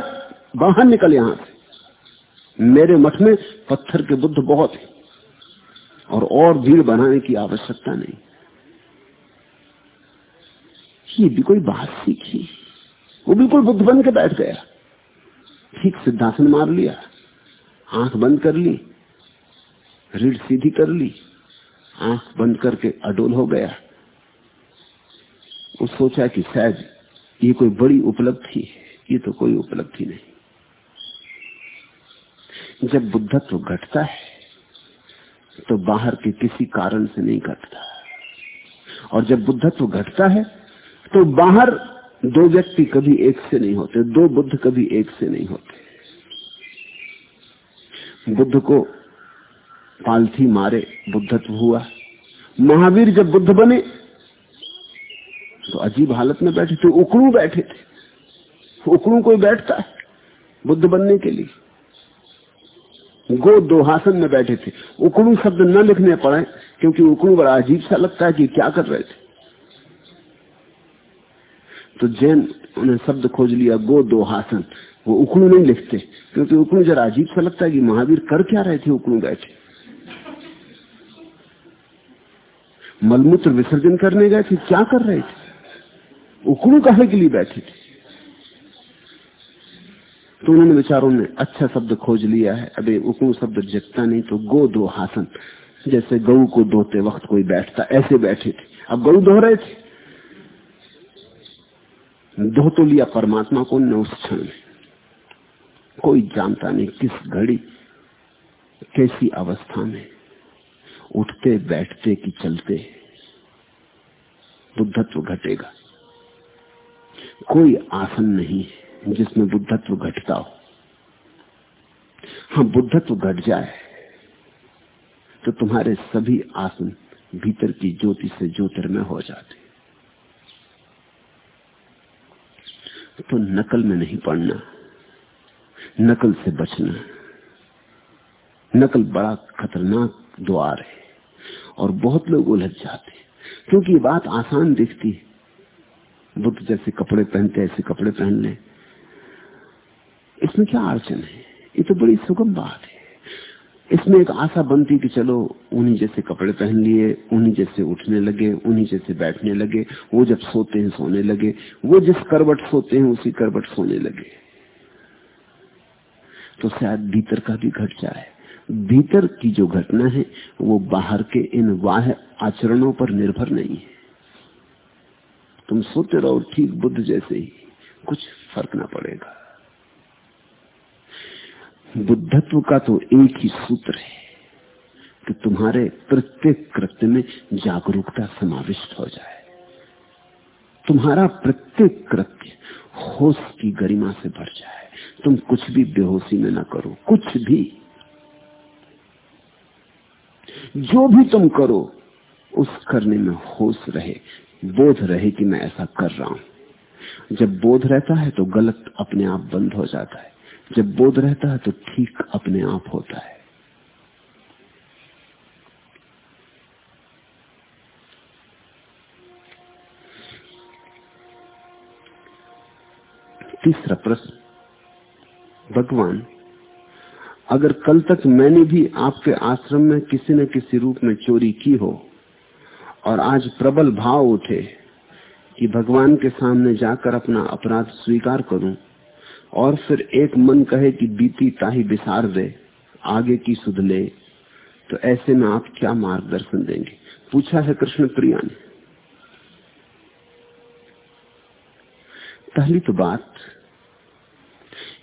बाहर निकल यहाँ से। मेरे मठ में पत्थर के बुद्ध बहुत है। और और भीड़ बनाने की आवश्यकता नहीं। ये भी कोई बात सीखी। वो बिल्कुल बुद्ध बन के बैठ गया। ठीक सिद्धासन मार लिया। आँख बंद कर ली। रीढ़ सीधी कर ली। आँख बंद करके अडोल हो गया। वो सोचा कि शायद ये कोई बड़ी उपलब्धि है। ये तो कोई उपलब्धि नहीं। जब बुद्धत्व घटता है तो बाहर के किसी कारण से नहीं घटता। और जब बुद्धत्व घटता है तो बाहर दो व्यक्ति कभी एक से नहीं होते, दो बुद्ध कभी एक से नहीं होते। बुद्ध को पालथी मारे, बुद्धत्व हुआ। महावीर जब बुद्ध बने तो अजीब हालत में बैठे थे, उकड़ू बैठे थे। उकड़ू कोई बैठता है बुद्ध बनने के लिए। गो दोहासन में बैठे थे। उकड़ू शब्द न लिखने पड़े, क्योंकि उकड़ू बड़ा अजीब सा लगता है कि क्या कर रहे थे। तो जैन उन्हें शब्द खोज लिया गो दोहासन। वो उकड़ू नहीं लिखते, क्योंकि उकड़ू जरा अजीब सा लगता है कि महावीर कर क्या रहे थे उकड़ू बैठे मलमूत्र विसर्जन करने गए थे, क्या कर रहे थे? उकड़ू कहे के लिए बैठे थे? तो उन्होंने विचारों ने अच्छा शब्द खोज लिया है। अबे उकड़ू शब्द जगता नहीं तो गो दो हासन। जैसे गऊ को धोते वक्त कोई बैठता, ऐसे बैठे थे। अब गऊ धो रहे थे। धो तो लिया परमात्मा को, न उस क्षण में। कोई जानता नहीं किस घड़ी, कैसी अवस्था में उठते, बैठते कि चलते। बुद्धत्व घटेगा। कोई आसन नहीं है। जिसमें बुद्धत्व घटता हो। हाँ बुद्धत्व घट जाए तो तुम्हारे सभी आसन भीतर की ज्योति से ज्योतिर्मय हो जाते। तो नकल में नहीं पड़ना, नकल से बचना। नकल बड़ा खतरनाक द्वार है, और बहुत लोग उलझ जाते क्योंकि ये बात आसान दिखती है। बुद्ध जैसे कपड़े पहनते ऐसे कपड़े पहन ले इसमें क्या अड़चन है? ये तो बड़ी सुगम बात है। इसमें एक आशा बनती कि चलो, उन्हीं जैसे कपड़े पहन लिए, उन्हीं जैसे उठने लगे, उन्हीं जैसे बैठने लगे, वो जब सोते हैं, सोने लगे। वो जिस करवट सोते हैं, उसी करवट सोने लगे। तो शायद भीतर का भी घट जाए। भीतर की जो घटना है, वो बाहर के इन वाह आचरणों पर निर्भर नहीं है। तुम सोते रहो, ठीक बुद्ध जैसे ही। कुछ फ़र्क ना पड़ेगा। बुद्धत्व का तो एक ही सूत्र है कि तुम्हारे प्रत्येक कृत्य में जागरूकता समाविष्ट हो जाए। तुम्हारा प्रत्येक कृत्य होश की गरिमा से भर जाए। तुम कुछ भी बेहोशी में ना करो, कुछ भी। जो भी तुम करो, उस करने में होश रहे बोध रहे कि मैं ऐसा कर रहा हूँ। जब बोध रहता है तो गलत अपने आप बंद हो जाता है। जब बोध रहता है तो ठीक अपने आप होता है। तीसरा प्रश्न, भगवान, अगर कल तक मैंने भी आपके आश्रम में किसी न किसी रूप में चोरी की हो और आज प्रबल भाव उठे कि भगवान के सामने जाकर अपना अपराध स्वीकार करूँ और फिर एक मन कहे कि बीती ताही बिसार दे, आगे की सुध ले तो ऐसे में आप क्या मार्गदर्शन देंगे? पूछा है कृष्ण प्रिया ने। पहली तो बात,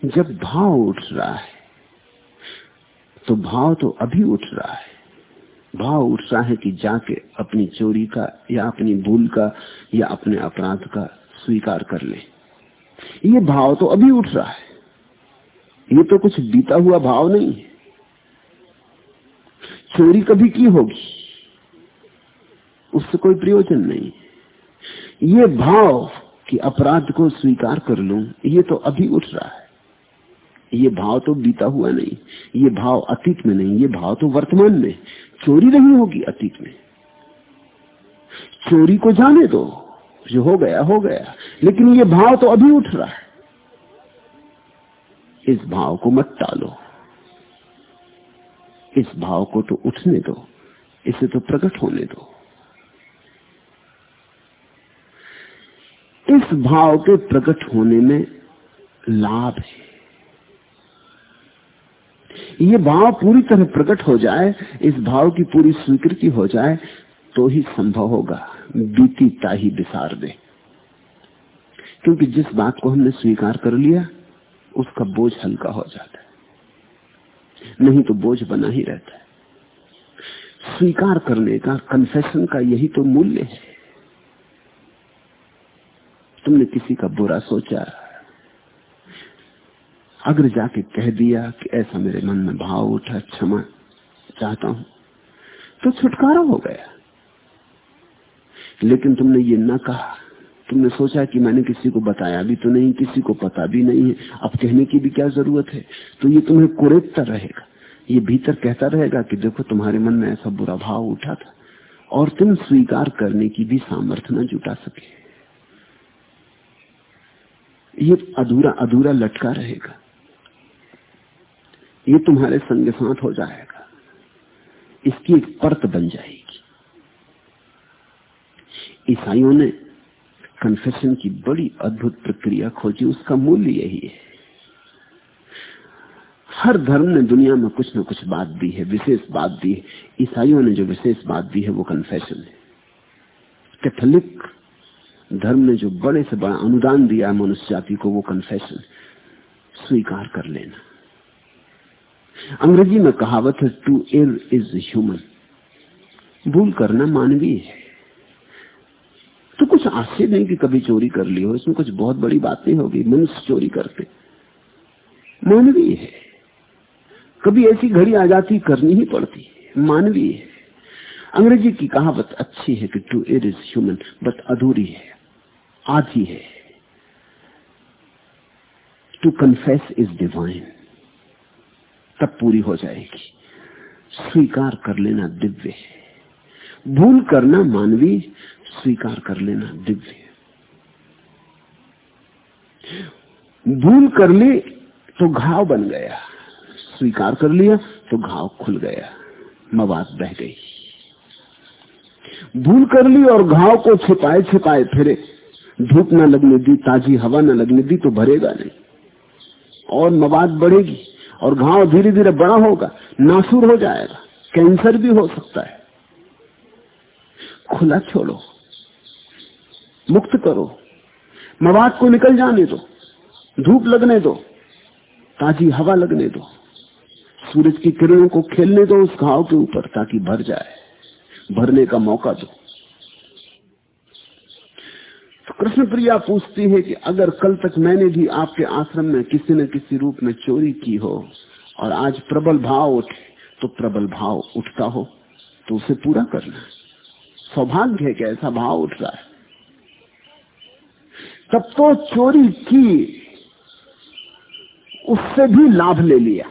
जब भाव उठ रहा है तो भाव तो अभी उठ रहा है। भाव उठ रहा है कि जाके अपनी चोरी का या अपनी भूल का या अपने अपराध का स्वीकार कर ले। ये भाव तो अभी उठ रहा है। ये तो कुछ बीता हुआ भाव नहीं है। चोरी कभी की होगी? उससे कोई प्रयोजन नहीं ये भाव कि अपराध को स्वीकार कर लू, ये तो अभी उठ रहा है। ये भाव तो बीता हुआ नहीं, ये भाव अतीत में नहीं, ये भाव तो वर्तमान में। चोरी नहीं होगी अतीत में। चोरी को जाने दो। जो हो गया हो गया। लेकिन ये भाव तो अभी उठ रहा है। इस भाव को मत टालो। इस भाव को तो उठने दो। इसे तो प्रकट होने दो। इस भाव के प्रकट होने में लाभ है। ये भाव पूरी तरह प्रकट हो जाए, इस भाव की पूरी स्वीकृति हो जाए तो ही संभव होगा। बीती ताही विसार दे। क्योंकि जिस बात को हमने स्वीकार कर लिया, उसका बोझ हल्का हो जाता है। नहीं तो बोझ बना ही रहता है। स्वीकार करने का कन्फेशन का यही तो मूल्य है। तुमने किसी का बुरा सोचा, अगर जाके कह दिया कि ऐसा मेरे मन में भाव उठा, क्षमा चाहता हूँ तो छुटकारा हो गया। लेकिन तुमने ये न कहा। तुमने सोचा कि मैंने किसी को बताया भी तो नहीं, किसी को पता भी नहीं है। अब कहने की भी क्या ज़रूरत है? तो ये तुम्हें कुरेदता रहेगा। ये भीतर कहता रहेगा कि देखो तुम्हारे मन में ऐसा बुरा भाव उठा था और तुम स्वीकार करने की भी सामर्थ्य न जुटा सके। ये अधूरा अधूरा लटका रहेगा। ये तुम्हारे संग साथ हो जाएगा। इसकी एक परत बन जाएगी। ईसाइयों ने कन्फेशन की बड़ी अद्भुत प्रक्रिया खोजी, उसका मूल्य यही है। हर धर्म ने दुनिया में कुछ न कुछ बात दी है, विशेष बात दी है। ईसाइयों ने जो विशेष बात दी है, वो कन्फेशन है। कैथोलिक धर्म ने जो बड़े से बड़ा अनुदान दिया है मनुष्य जाति को, वो कन्फेशन स्वीकार कर लेना। अंग्रेज़ी में कहावत है टू इज़ ह्यूमन भूल करना मानवीय है। कुछ आश्चर्य नहीं कि कभी चोरी कर ली हो, इसमें कुछ बहुत बड़ी बात नहीं होगी, मनुष्य चोरी करते। मानवीय है। कभी ऐसी घड़ी आ जाती करनी ही पड़ती मानवीय है। अंग्रेज़ी की कहावत अच्छी है कि to it is human but अधूरी है। आधी है। टू कन्फेस इज़ डिवाइन तब पूरी हो जाएगी। स्वीकार कर लेना दिव्य है। भूल करना मानवीय स्वीकार कर लेना, दिव्य है। भूल कर ली तो घाव बन गया। स्वीकार कर लिया तो घाव खुल गया। मवाद बह गई। भूल कर ली और घाव को छिपाए छिपाए फिरे। धूप न लगने दी, ताजी हवा न लगने दी तो भरेगा नहीं। और मवाद बढ़ेगी और घाव धीरे धीरे बड़ा होगा, नासुर हो जाएगा। कैंसर भी हो सकता है। खुला छोड़ो। मुक्त करो। मवाद को निकल जाने दो। धूप लगने दो। ताजी हवा लगने दो। सूरज की किरणों को खेलने दो उस घाव के ऊपर ताकि भर जाए। भरने का मौका दो। तो कृष्ण प्रिया पूछती है कि अगर कल तक मैंने भी आपके आश्रम में किसी न किसी रूप में चोरी की हो और आज प्रबल भाव उठे तो प्रबल भाव उठता हो तो उसे पूरा करना। सौभाग्य है कि ऐसा भाव उठ रहा है। तब तो चोरी की, उससे भी लाभ ले लिया।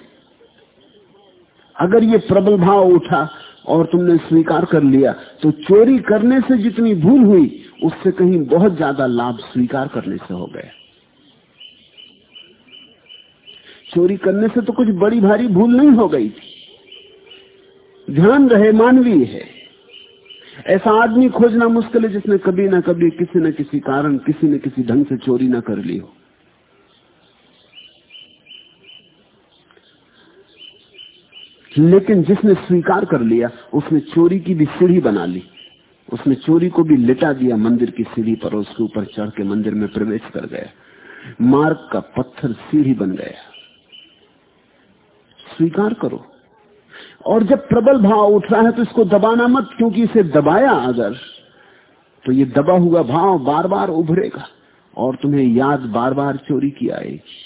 अगर ये प्रबल भाव उठा और तुमने स्वीकार कर लिया तो चोरी करने से जितनी भूल हुई, उससे कहीं बहुत ज़्यादा लाभ स्वीकार करने से हो गया। चोरी करने से तो कुछ बड़ी भारी भूल नहीं हो गई थी। ध्यान रहे मानवीय है। ऐसा आदमी खोजना मुश्किल है जिसने कभी ना कभी, किसी न किसी कारण, किसी न किसी ढंग से चोरी ना कर ली हो। लेकिन जिसने स्वीकार कर लिया, उसने चोरी की भी सीढ़ी बना ली। उसने चोरी को भी लिटा दिया, मंदिर की सीढ़ी पर उसके ऊपर चढ़ के मंदिर में प्रवेश कर गया। मार्ग का पत्थर सीढ़ी बन गया। स्वीकार करो। और जब प्रबल भाव उठ रहा है तो इसको दबाना मत, क्योंकि इसे दबाया अगर तो ये दबा हुआ भाव बार बार उभरेगा और तुम्हें याद बार बार चोरी की आएगी।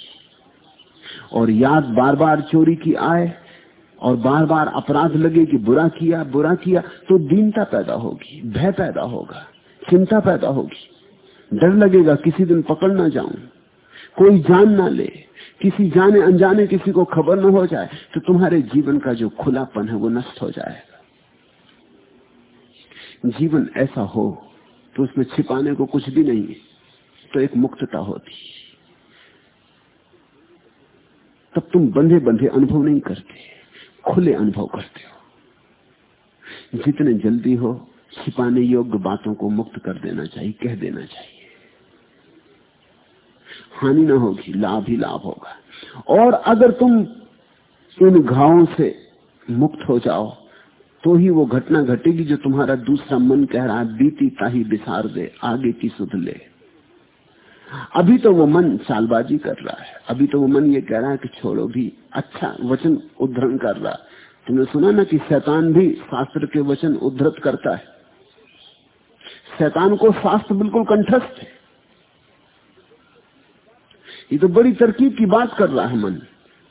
और याद बार बार चोरी की आए और बार बार अपराध लगे कि बुरा किया बुरा किया तो दीनता पैदा होगी, भय पैदा होगा, चिंता पैदा होगी। डर लगेगा, किसी दिन पकड़ ना जाऊँ, कोई जान ना ले। किसी जाने अनजाने किसी को खबर न हो जाए तो तुम्हारे जीवन का जो खुलापन है वो नष्ट हो जाएगा। जीवन ऐसा हो तो उसमें छिपाने को कुछ भी नहीं है तो एक मुक्तता होती तब तुम बंधे बंधे अनुभव नहीं करते, खुले अनुभव करते हो। जितने जल्दी हो, छिपाने योग्य बातों को मुक्त कर देना चाहिए, कह देना चाहिए। हानि ना होगी, लाभ ही लाभ होगा। और अगर तुम इन घावों से मुक्त हो जाओ तो ही वो घटना घटेगी जो तुम्हारा दूसरा मन कह रहा है, बीती ताही बिसार दे, आगे की सुध ले। अभी तो वो मन चालबाजी कर रहा है। अभी तो वो मन ये कह रहा है कि छोड़ो भी अच्छा वचन उद्धरण कर रहा तुमने सुना ना कि शैतान भी शास्त्र के वचन उद्धृत करता है? शैतान को शास्त्र बिल्कुल कंठस्थ है। ये तो बड़ी तरकीब की बात कर रहा है मन।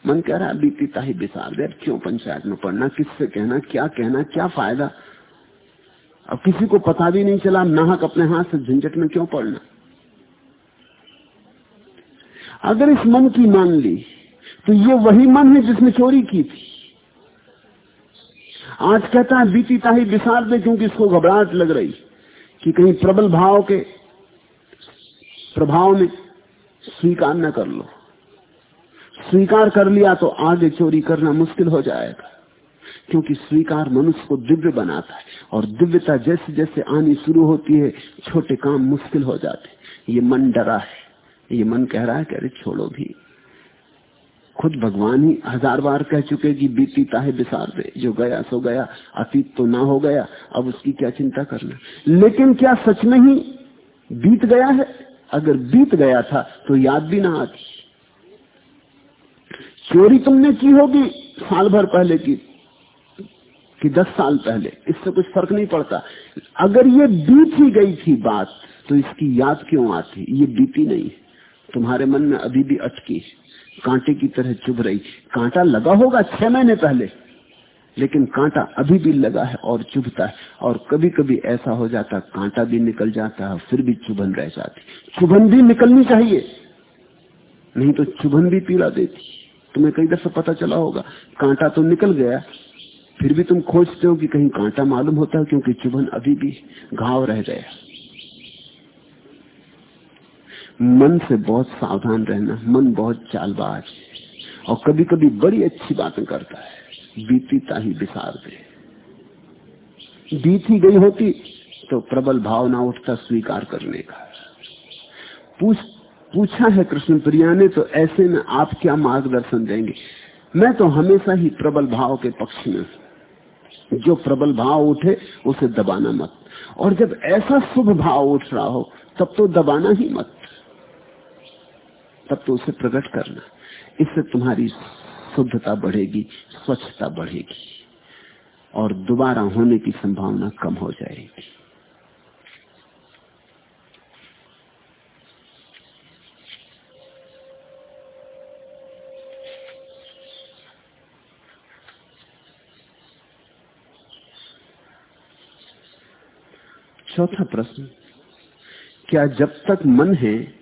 मन कह रहा है बीती ताही बिसार दे क्यों पंचायत में पढ़ना, किससे कहना, क्या कहना, क्या फ़ायदा? अब किसी को पता भी नहीं चला, नाहक अपने हाथ से झंझट में क्यों पढ़ना? अगर इस मन की मान ली तो ये वही मन है जिसने चोरी की थी। आज कहता है बीती ताही बिसार दे क्योंकि इसको घबराहट लग रही कि कहीं प्रबल भाव के, प्रभाव में स्वीकार न कर लो। स्वीकार कर लिया तो आगे चोरी करना मुश्किल हो जाएगा, क्योंकि स्वीकार मनुष्य को दिव्य बनाता है और दिव्यता जैसे जैसे आनी शुरू होती है, छोटे काम मुश्किल हो जाते ये मन डरा है। ये मन कह रहा है कि अरे छोड़ो भी। खुद भगवान ही हज़ार बार कह चुके कि बीती ताहे बिसार दे। जो गया, सो गया। अतीत तो ना हो गया। अब उसकी क्या चिंता करना? लेकिन क्या सच में ही बीत गया है? अगर बीत गया था तो याद भी ना आती। चोरी तुमने की होगी साल भर पहले की, कि दस साल पहले। इससे कुछ फ़र्क नहीं पड़ता। अगर ये बीत ही गई थी बात तो इसकी याद क्यों आती? ये बीती नहीं। तुम्हारे मन में अभी भी अटकी, कांटे की तरह चुभ रही। कांटा लगा होगा छह महीने पहले। लेकिन कांटा अभी भी लगा है और चुभता है। और कभी कभी ऐसा हो जाता कांटा भी निकल जाता है फिर भी चुभन रह जाती चुभन भी निकलनी चाहिए, नहीं तो चुभन भी पीड़ा देती तुम्हें कई दफ़ा पता चला होगा, कांटा तो निकल गया, फिर भी तुम खोजते हो कि कहीं कांटा मालूम होता है क्योंकि चुभन अभी भी घाव रह गया मन से बहुत सावधान रहना, मन बहुत चालबाज और कभी कभी बड़ी अच्छी बातें करता है। बीती ही बिसार दे बीत गई होती तो प्रबल भावना उठता स्वीकार करने का। पूछ, पूछा है कृष्ण प्रिया ने तो ऐसे में आप क्या मार्गदर्शन देंगे? मैं तो हमेशा ही प्रबल भाव के पक्ष में जो प्रबल भाव उठे, उसे दबाना मत। और जब ऐसा शुभ भाव उठ रहा हो, तब तो दबाना ही मत। तब तो उसे प्रकट करना। इससे तुम्हारी शुद्धता बढ़ेगी, स्वच्छता बढ़ेगी और दोबारा होने की संभावना कम हो जाएगी। चौथा प्रश्न, क्या जब तक मन है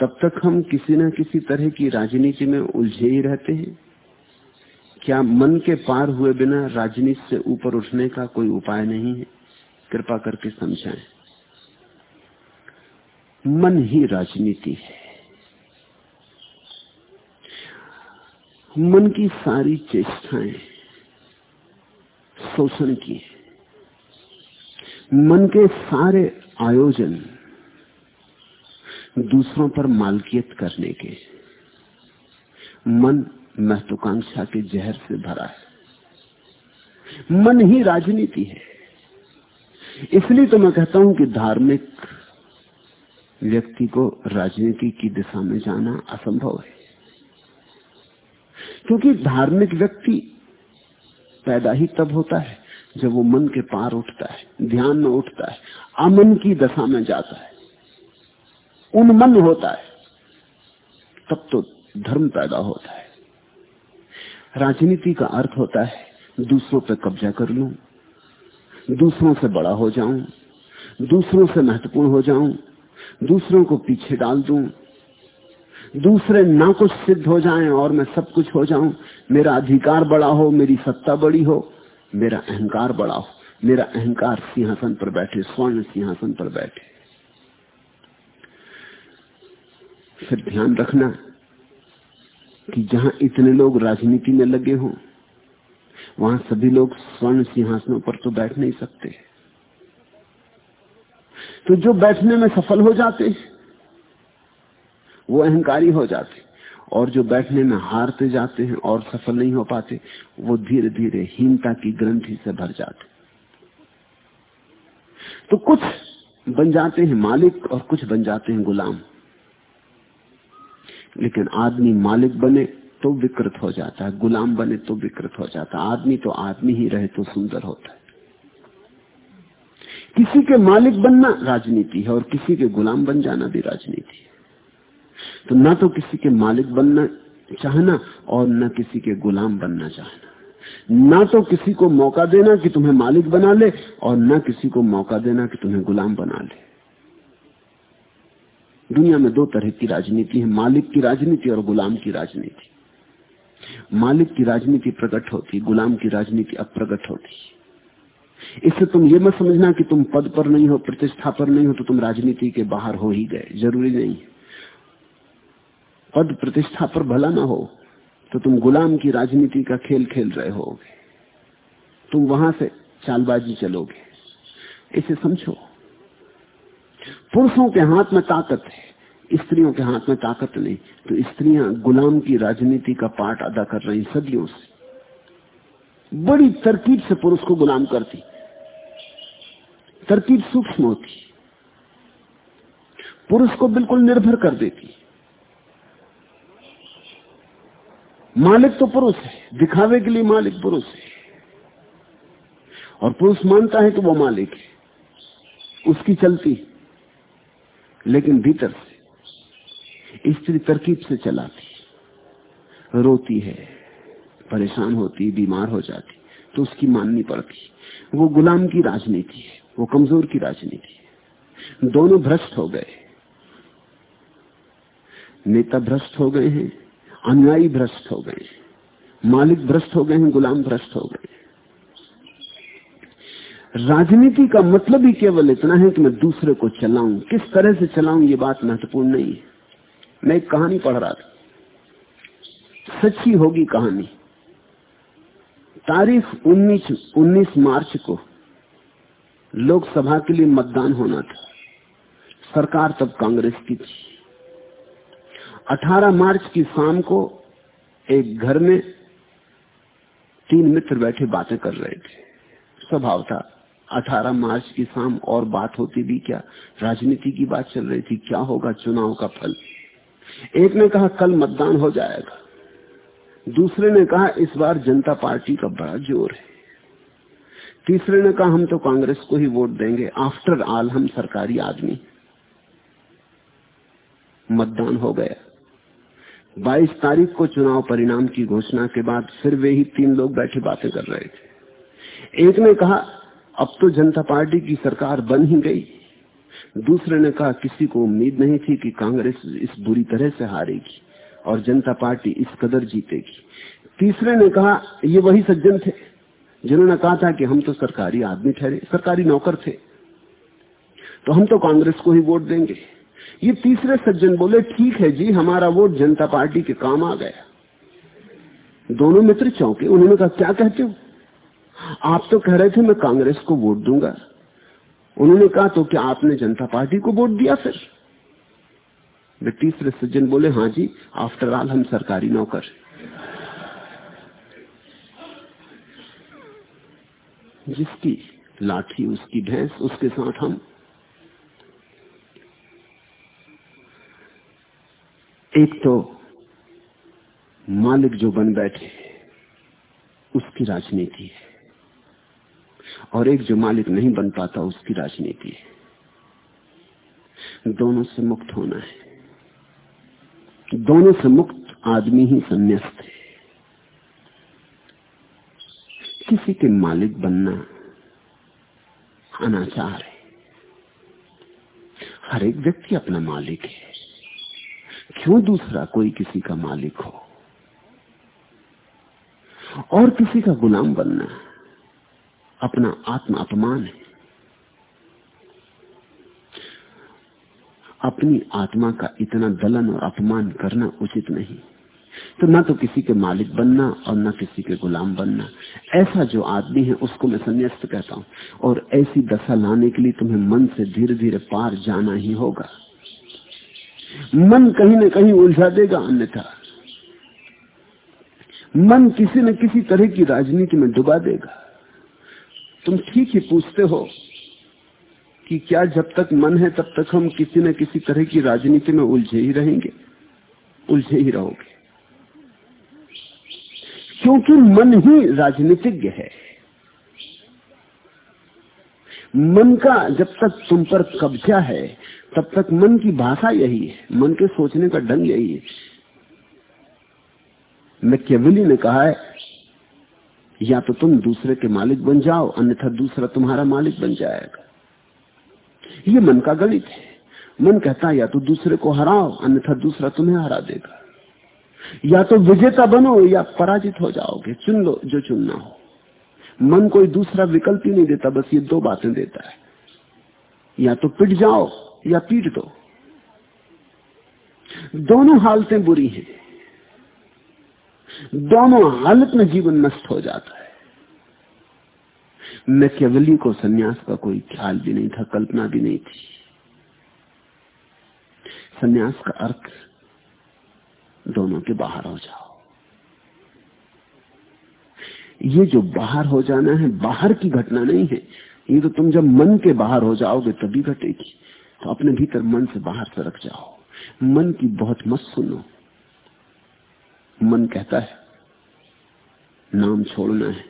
तब तक हम किसी न किसी तरह की राजनीति में उलझे ही रहते हैं। क्या मन के पार हुए बिना राजनीति से ऊपर उठने का कोई उपाय नहीं है? कृपा करके समझाएँ। मन ही राजनीति है। मन की सारी चेष्टाएँ शोषण की मन के सारे आयोजन दूसरों पर मालकियत करने के। मन महत्वाकांक्षा के जहर से भरा है। मन ही राजनीति है। इसलिए तो मैं कहता हूँ कि धार्मिक व्यक्ति को राजनीति की दिशा में जाना असंभव है। क्योंकि धार्मिक व्यक्ति पैदा ही तब होता है जब वो मन के पार उठता है, ध्यान में उठता है अमन की दशा में जाता है। उन्मन होता है, तब तो धर्म पैदा होता है। राजनीति का अर्थ होता है, दूसरों पर कब्जा कर लू, दूसरों से बड़ा हो जाऊँ, दूसरों से महत्वपूर्ण हो जाऊँ, दूसरों को पीछे डाल दूँ, दूसरे ना कुछ सिद्ध हो जाएँ और मैं सब कुछ हो जाऊँ, मेरा अधिकार बड़ा हो, मेरी सत्ता बड़ी हो, मेरा अहंकार बड़ा हो, मेरा अहंकार सिंहासन पर बैठे, स्वर्ण सिंहासन पर बैठे। फिर ध्यान रखना कि जहाँ इतने लोग राजनीति में लगे हों, वहाँ सभी लोग स्वर्ण सिंहासनों पर तो बैठ नहीं सकते। तो जो बैठने में सफल हो जाते, वो अहंकारी हो जाते, और जो बैठने में हारते जाते हैं और सफल नहीं हो पाते, वो धीरे धीरे हीनता की ग्रंथि से भर जाते। तो कुछ बन जाते हैं मालिक और कुछ बन जाते हैं गुलाम। लेकिन आदमी मालिक बने तो विकृत हो जाता है, गुलाम बने तो विकृत हो जाता है। आदमी तो आदमी ही रहे तो सुंदर होता है। किसी के मालिक बनना राजनीति है और किसी के गुलाम बन जाना भी राजनीति है। तो ना तो किसी के मालिक बनना चाहना और न किसी के गुलाम बनना चाहना। ना तो किसी को मौका देना कि तुम्हें मालिक बना ले और न किसी को मौका देना कि तुम्हें गुलाम बना ले। दुनिया में दो तरह की राजनीति है, मालिक की राजनीति और गुलाम की राजनीति। मालिक की राजनीति प्रकट होती, गुलाम की राजनीति अप्रगट होती। इससे तुम ये मत समझना कि तुम पद पर नहीं हो, प्रतिष्ठा पर नहीं हो तो तुम राजनीति के बाहर हो ही गए, ज़रूरी नहीं पद प्रतिष्ठा पर भला ना हो तो तुम गुलाम की राजनीति का खेल खेल रहे होगे। तुम वहाँ से चालबाजी चलोगे। इसे समझो। पुरुषों के हाथ में ताकत है, स्त्रियों के हाथ में ताकत नहीं। तो स्त्रियाँ गुलाम की राजनीति का पाठ अदा कर रही सदियों से। बड़ी तरकीब से पुरुष को गुलाम करती। तरकीब सूक्ष्म होती। पुरुष को बिल्कुल निर्भर कर देती। मालिक तो पुरुष है, दिखावे के लिए मालिक पुरुष है। और पुरुष मानता है कि वो मालिक है। उसकी चलती। लेकिन भीतर से स्त्री तरकीब से चलाती रोती है, परेशान होती, बीमार हो जाती तो उसकी माननी पड़ती वो गुलाम की राजनीति है, वो कमज़ोर की राजनीति है। दोनों भ्रष्ट हो गए नेता भ्रष्ट हो गए हैं, अनुयायी भ्रष्ट हो गए मालिक भ्रष्ट हो गए हैं, गुलाम भ्रष्ट हो गए राजनीति का मतलब ही केवल इतना है कि मैं दूसरे को चलाऊं। किस तरह से चलाऊं, ये बात महत्वपूर्ण नहीं है। मैं एक कहानी पढ़ रहा था। सच्ची होगी कहानी। तारीख 19 19 मार्च को लोकसभा के लिए मतदान होना था। सरकार तब कांग्रेस की थी। 18 मार्च की शाम को एक घर में तीन मित्र बैठे बातें कर रहे थे। स्वभाव था। 18 मार्च की शाम और बात होती भी क्या? राजनीति की बात चल रही थी, क्या होगा चुनाव का फल? एक ने कहा, कल मतदान हो जाएगा। दूसरे ने कहा, इस बार जनता पार्टी का बड़ा ज़ोर है। तीसरे ने कहा, हम तो कांग्रेस को ही वोट देंगे। आफ्टर ऑल, हम सरकारी आदमी मतदान हो गया। 22 तारीख को चुनाव परिणाम की घोषणा के बाद फिर वे ही तीन लोग बैठे बातें कर रहे थे। एक ने कहा अब तो जनता पार्टी की सरकार बन ही गई। दूसरे ने कहा, किसी को उम्मीद नहीं थी कि कांग्रेस इस बुरी तरह से हारेगी और जनता पार्टी इस कदर जीतेगी। तीसरे ने कहा, ये वही सज्जन थे जिन्होंने कहा था कि हम तो सरकारी आदमी ठहरे, सरकारी नौकर थे। तो हम तो कांग्रेस को ही वोट देंगे। ये तीसरे सज्जन बोले, ठीक है जी, हमारा वोट जनता पार्टी के काम आ गया। दोनों मित्र चौंके, उन्होंने कहा, क्या कहते हो? आप तो कह रहे थे मैं कांग्रेस को वोट दूँगा। उन्होंने कहा तो क्या आपने जनता पार्टी को वोट दिया फिर? वे तीसरे सज्जन बोले हाँ जी आफ्टर ऑल हम सरकारी नौकर जिसकी लाठी, उसकी भैंस, उसके साथ हम एक तो मालिक जो बन बैठे, उसकी राजनीति है। और एक जो मालिक नहीं बन पाता उसकी राजनीति है। दोनों से मुक्त होना है। दोनों से मुक्त आदमी ही संन्यास्त है। किसी के मालिक बनना अनाचार है। हर एक व्यक्ति अपना मालिक है। क्यों दूसरा कोई किसी का मालिक हो? और किसी का गुलाम बनना अपना आत्म अपमान है। अपनी आत्मा का इतना दलन और अपमान करना उचित नहीं। तो ना तो किसी के मालिक बनना और ना किसी के गुलाम बनना। ऐसा जो आदमी है, उसको मैं संन्यास्त कहता हूँ। और ऐसी दशा लाने के लिए तुम्हें मन से धीरे धीरे पार जाना ही होगा। मन कहीं न कहीं उलझा देगा, अन्यथा। मन किसी न किसी तरह की राजनीति में डुबा देगा। तुम ठीक ही पूछते हो कि क्या जब तक मन है तब तक हम किसी न किसी तरह की राजनीति में उलझे ही रहेंगे, उलझे ही रहोगे। क्योंकि मन ही राजनीतिज्ञ है। मन का जब तक तुम पर कब्जा है, तब तक मन की भाषा यही है, मन के सोचने का ढंग यही है। मैकेविली ने कहा है या तो तुम दूसरे के मालिक बन जाओ, अन्यथा दूसरा तुम्हारा मालिक बन जाएगा। ये मन का गणित है। मन कहता है, या तो दूसरे को हराओ, अन्यथा दूसरा तुम्हें हरा देगा। या तो विजेता बनो, या पराजित हो जाओगे। चुन लो जो चुनना हो। मन कोई दूसरा विकल्प ही नहीं देता, बस ये दो बातें देता है। या तो पिट जाओ, या पीट दो। दोनों हालतें बुरी हैं। दोनों हालत में जीवन नष्ट हो जाता है। मैकेवली को सन्यास का कोई ख्याल भी नहीं था, कल्पना भी नहीं थी। सन्यास का अर्थ, दोनों के बाहर हो जाओ। ये जो बाहर हो जाना है, बाहर की घटना नहीं है। ये तो तुम जब मन के बाहर हो जाओगे, तभी घटेगी। तो अपने भीतर मन से बाहर सरक जाओ। मन की बहुत मत सुनो। मन कहता है, नाम छोड़ना है,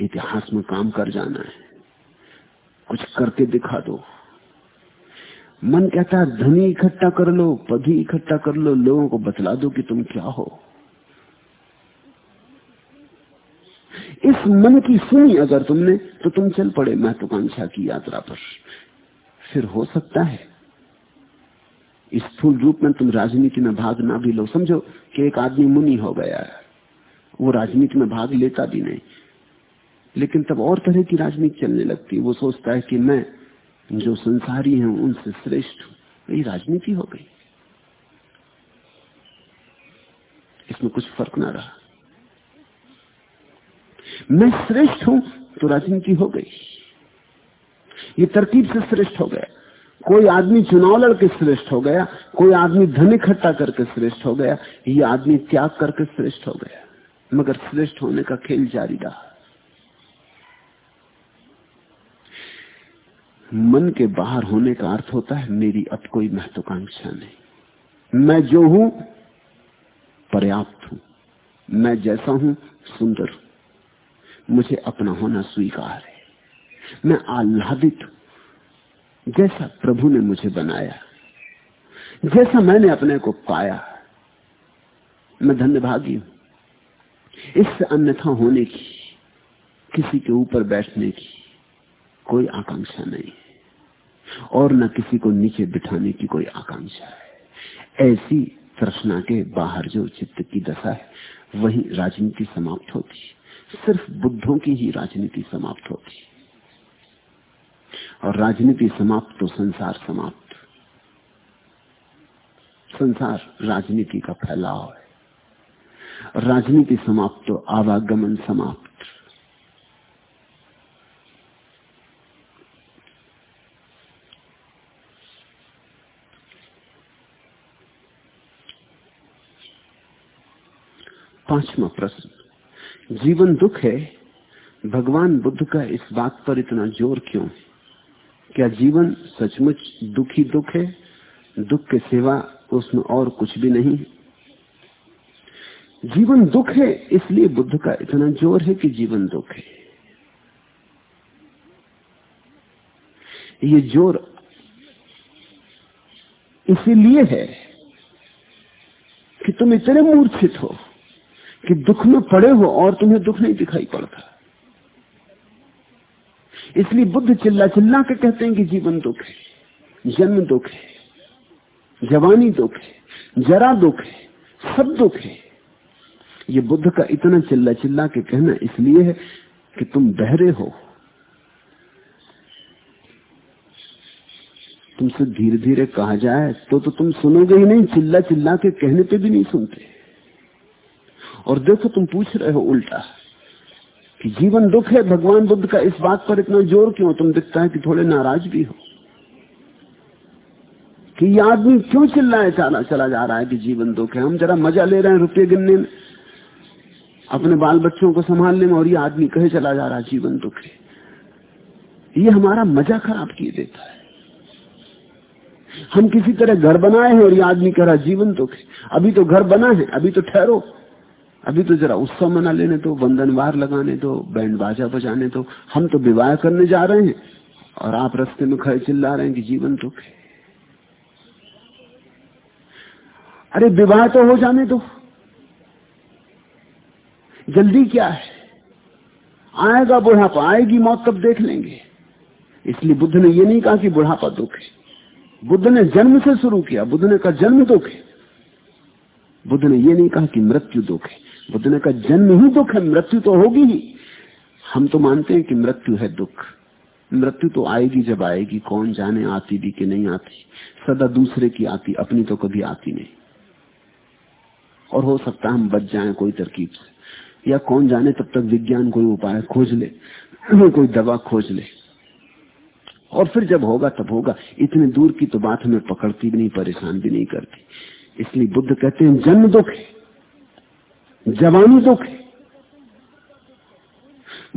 इतिहास में काम कर जाना है, कुछ करके दिखा दो। मन कहता है, धनी इकट्ठा कर लो पदी इकट्ठा कर लो, लोगों को बतला दो कि तुम क्या हो। इस मन की सुनी अगर तुमने तो तुम चल पड़े महत्वाकांक्षा की यात्रा पर। फिर हो सकता है स्थूल रूप में तुम राजनीति में भाग ना भी लो। समझो कि एक आदमी मुनि हो गया है। वो राजनीति में भाग लेता भी नहीं। लेकिन तब और तरह की राजनीति चलने लगती। वो सोचता है कि मैं जो संसारी हूँ, उनसे श्रेष्ठ हूँ। यही राजनीति हो गई। इसमें कुछ फ़र्क ना रहा। मैं श्रेष्ठ हूँ तो राजनीति हो गई। ये तरकीब से श्रेष्ठ हो गया। कोई आदमी चुनाव लड़के श्रेष्ठ हो गया, कोई आदमी धन इकट्ठा करके श्रेष्ठ हो गया, ये आदमी त्याग करके श्रेष्ठ हो गया। मगर श्रेष्ठ होने का खेल जारी रहा। मन के बाहर होने का अर्थ होता है, मेरी अब कोई महत्वाकांक्षा नहीं। मैं जो हूँ, पर्याप्त हूँ। मैं जैसा हूँ, सुंदर हूँ। मुझे अपना होना स्वीकार है। मैं आह्लादित हूँ। जैसा प्रभु ने मुझे बनाया, जैसा मैंने अपने को पाया, मैं धन्यभागी हूँ। इससे अन्यथा होने की, किसी के ऊपर बैठने की कोई आकांक्षा नहीं और न किसी को नीचे बिठाने की कोई आकांक्षा है। ऐसी तृष्णा के बाहर जो चित्त की दशा है, वही राजनीति समाप्त होती। सिर्फ़ बुद्धों की ही राजनीति समाप्त होती। और राजनीति समाप्त तो संसार समाप्त। संसार राजनीति का फैलाव है। राजनीति समाप्त तो आवागमन समाप्त। पांचवा प्रश्न। जीवन दुख है, भगवान बुद्ध का इस बात पर इतना ज़ोर क्यों क्या जीवन सचमुच दुखी दुख है? दुख के सिवा उसमें और कुछ भी नहीं? जीवन दुख है, इसलिए बुद्ध का इतना ज़ोर है कि जीवन दुख है। ये ज़ोर इसीलिए है कि तुम इतने मूर्छित हो कि दुख में पड़े हो और तुम्हें दुख नहीं दिखाई पड़ता। इसलिए बुद्ध चिल्ला चिल्ला के कहते हैं कि जीवन दुख है, जन्म दुख है, जवानी दुख है, जरा दुख है, सब दुख है। ये बुद्ध का इतना चिल्ला चिल्ला के कहना इसलिए है कि तुम बहरे हो। तुमसे धीरे धीरे कहा जाए तो तो तुम सुनोगे ही नहीं, चिल्ला चिल्ला के कहने पे भी नहीं सुनते। और देखो तुम पूछ रहे हो उल्टा। कि जीवन दुख है, भगवान बुद्ध का इस बात पर इतना ज़ोर क्यों? तुम दिखता है कि थोड़े नाराज़ भी हो। कि ये आदमी क्यों चिल्लाए, चला चला जा रहा है कि जीवन दुख है? हम जरा मज़ा ले रहे हैं रुपये गिनने में। अपने बाल बच्चों को संभालने में और ये आदमी कहे चला जा रहा है, जीवन दुख है। ये हमारा मज़ा खराब किए देता है। हम किसी तरह घर बनाए हैं और ये आदमी कह रहा जीवन दुख है। अभी तो घर बना है, अभी तो ठहरो। अभी तो जरा उत्सव मना लेने दो वंदनवार लगाने दो बैंड बाजा बजाने दो हम तो विवाह करने जा रहे हैं। और आप रस्ते में खड़े चिल्ला रहे हैं कि जीवन दुख है। अरे विवाह तो हो जाने दो। जल्दी क्या है? आएगा बुढ़ापा, आएगी मौत, तब देख लेंगे। इसलिए बुद्ध ने यह नहीं कहा कि बुढ़ापा दुख है। बुद्ध ने जन्म से शुरू किया, बुद्ध ने कहा जन्म दुख है। बुद्ध ने यह नहीं कहा कि मृत्यु दुख है। बुद्ध ने कहा, जन्म ही दुख है, मृत्यु तो होगी ही। हम तो मानते हैं कि मृत्यु है दुख। मृत्यु तो आएगी जब आएगी, कौन जाने आती भी कि नहीं आती। सदा दूसरे की आती, अपनी तो कभी आती नहीं। और हो सकता हम बच जाएँ कोई तरकीब से। या कौन जाने तब तक विज्ञान कोई उपाय खोज ले, [clears throat] कोई दवा खोज ले। और फिर जब होगा तब होगा। इतने दूर की तो बात हमें पकड़ती भी नहीं, परेशान भी नहीं करती। इसलिए बुद्ध कहते हैं, जन्म दुख है, जवानी दुख है।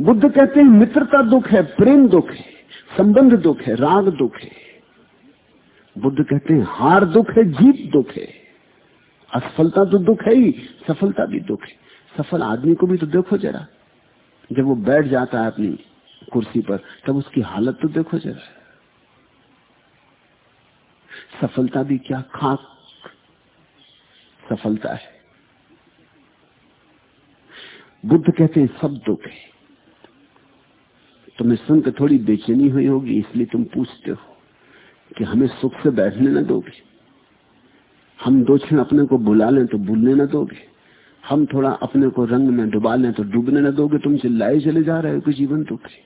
बुद्ध कहते हैं, मित्रता दुख है, प्रेम दुख है, संबंध दुख है, राग दुख है। बुद्ध कहते हैं, हार दुख है, जीत दुख है। असफलता तो दुख है ही, सफलता भी दुख है। सफल आदमी को भी तो देखो जरा, जब वो बैठ जाता है अपनी कुर्सी पर, तब उसकी हालत तो देखो जरा। सफलता भी क्या खाक सफलता है। बुद्ध कहते हैं, सब दुख है। तुम्हें सुनकर थोड़ी बेचैनी हुई होगी, इसलिए तुम पूछते हो कि हमें सुख से बैठने न दोगे। हम दो क्षण अपने को बुला लें तो भूलने न दोगे। हम थोड़ा अपने को रंग में डुबा लें तो डूबने न दोगे। तुम चिल्लाए चले जा रहे हो कि जीवन दुख है।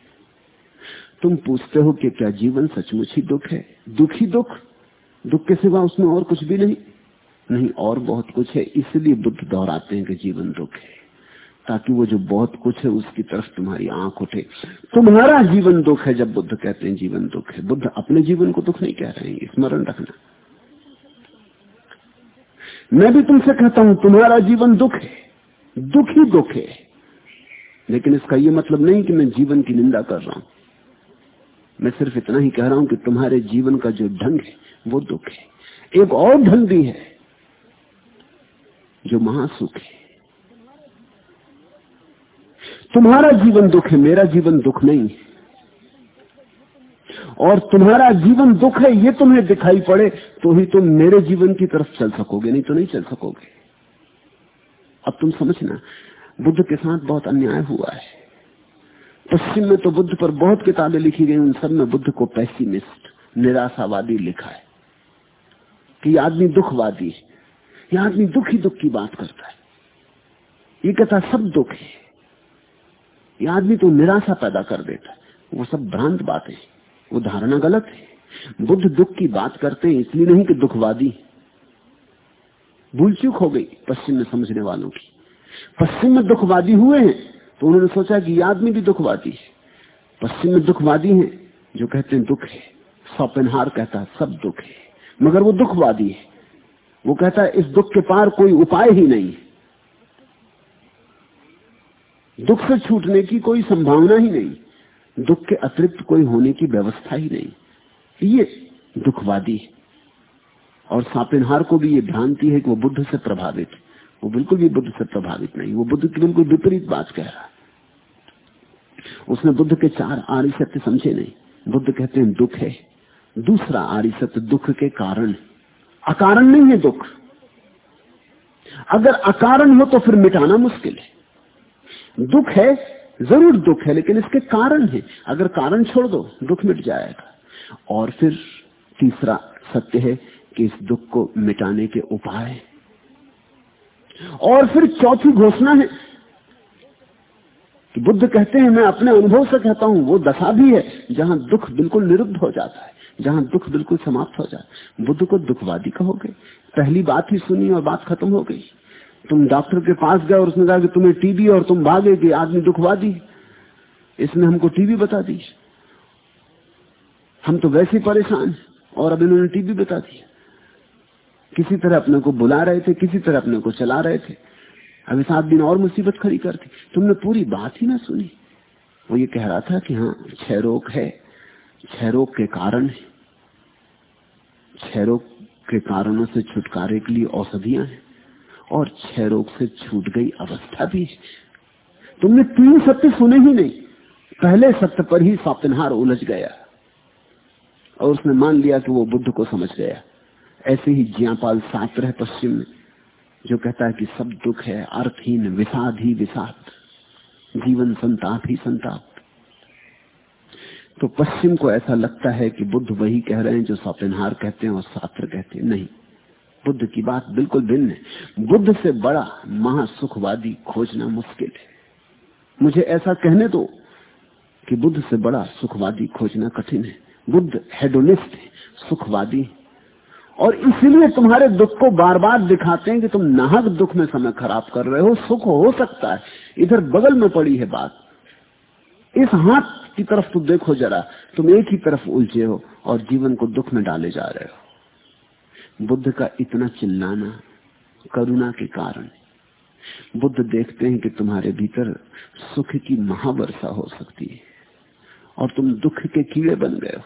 तुम पूछते हो कि क्या जीवन सचमुच ही दुख है? दुख ही दुख? दुख के सिवा उसमें और कुछ भी नहीं। नहीं, और बहुत कुछ है। इसलिए बुद्ध दोहराते हैं कि जीवन दुख है। ताकि वो जो बहुत कुछ है, उसकी तरफ़ तुम्हारी आँख उठे। तुम्हारा जीवन दुख है जब बुद्ध कहते हैं जीवन दुख है। बुद्ध अपने जीवन को दुख नहीं कह रहे हैं। स्मरण रखना। मैं भी तुमसे कहता हूँ, तुम्हारा जीवन दुख है। दुख ही दुख है। लेकिन इसका यह मतलब नहीं कि मैं जीवन की निंदा कर रहा हूँ। मैं सिर्फ़ इतना ही कह रहा हूँ कि तुम्हारे जीवन का जो ढंग है, वो दुख है। एक और ढंग भी है। जो महासुख है। तुम्हारा जीवन दुख है, मेरा जीवन दुख नहीं है। और तुम्हारा जीवन दुख है, ये तुम्हें दिखाई पड़े तो ही तुम मेरे जीवन की तरफ़ चल सकोगे, नहीं तो नहीं चल सकोगे। अब तुम समझना, बुद्ध के साथ बहुत अन्याय हुआ है। पश्चिम में तो बुद्ध पर बहुत किताबें लिखी गई, उन सब में बुद्ध को पैसिमिस्ट निराशावादी लिखा है। कि आदमी दुखवादी है। यह आदमी दुख ही दुख की बात करता है। ये कहता सब दुख है। ये आदमी तो निराशा पैदा कर देता है। वो सब भ्रांत बातें वो धारणा गलत है। बुद्ध दुख की बात करते हैं, इसलिए नहीं कि दुखवादी भूल चूक हो गई पश्चिम में समझने वालों की। पश्चिम में दुखवादी हुए हैं तो उन्होंने सोचा कि ये आदमी भी दुखवादी है। पश्चिम में दुखवादी हैं, जो कहते हैं दुख है। सोपेनहार कहता है, सब दुख है। मगर वो दुखवादी है। वो कहता है, इस दुख के पार कोई उपाय ही नहीं दुख से छूटने की कोई संभावना ही नहीं दुख के अतिरिक्त कोई होने की व्यवस्था ही नहीं ये दुखवादी है। और सापिनहार को भी ये भ्रांति है कि वो बुद्ध से प्रभावित है। वो बिल्कुल भी बुद्ध से प्रभावित नहीं वो बुद्ध की बिल्कुल विपरीत बात कह रहा उसने बुद्ध के चार आर्य सत्य समझे नहीं। बुद्ध कहते हैं, दुख है। दूसरा आर्य सत्य दुख के कारण अकारण नहीं है दुख। अगर अकारण हो तो फिर मिटाना मुश्किल है। दुख है, ज़रूर दुख है, लेकिन इसके कारण है। अगर कारण छोड़ दो, दुख मिट जाएगा। और फिर तीसरा सत्य है कि इस दुख को मिटाने के उपाय। और फिर चौथी घोषणा है कि बुद्ध कहते हैं, मैं अपने अनुभव से कहता हूँ, वो दशा भी है जहाँ दुख बिल्कुल निरुद्ध हो जाता है। जहाँ दुख बिल्कुल समाप्त हो जाए। बुद्ध को दुखवादी कहोगे। पहली बात ही सुनी और बात खत्म हो गई। तुम डॉक्टर के पास गए और उसने कहा कि तुम्हें टीबी और तुम भागे कि आदमी दुखवादी इसने हमको टीबी बता दी। हम तो वैसे परेशान और अब इन्होंने टीबी बता दी। किसी तरह अपने को बुला रहे थे, किसी तरह अपने को चला रहे थे। अभी सात दिन और मुसीबत खड़ी कर दी। तुमने पूरी बात ही ना सुनी। वो ये कह रहा था कि हाँ छह रोग है। छह रोग के कारण है। रोग के कारणों से छुटकारे के लिए औषधियाँ हैं और छह रोग से छूट गई अवस्था भी है। तुमने तीन सत्य सुने ही नहीं। पहले सत्य पर ही स्वाप्तनहार उलझ गया और उसने मान लिया कि वो बुद्ध को समझ गया। ऐसे ही जियापाल शास्त्र है पश्चिम में, जो कहता है कि सब दुख है, अर्थहीन, विषाद ही विषाद, जीवन संताप ही संताप। तो पश्चिम को ऐसा लगता है कि बुद्ध वही कह रहे हैं जो सौपिनहार कहते हैं और शास्त्र कहते हैं। नहीं, बुद्ध की बात बिल्कुल भिन्न है। बुद्ध से बड़ा महासुखवादी खोजना मुश्किल है। मुझे ऐसा कहने दो कि बुद्ध से बड़ा सुखवादी खोजना कठिन है। बुद्ध हेडोनिस्ट है, सुखवादी और इसलिए तुम्हारे दुख को बार बार दिखाते हैं कि तुम नाहक दुख में समय खराब कर रहे हो। सुख हो सकता है। इधर बगल में पड़ी है बात। इस हाथ की तरफ़ तो देखो जरा, तुम एक ही तरफ़ उलझे हो और जीवन को दुख में डाले जा रहे हो। बुद्ध का इतना चिल्लाना करुणा के कारण बुद्ध देखते हैं कि तुम्हारे भीतर सुख की महावर्षा हो सकती है और तुम दुख के कीड़े बन गए हो।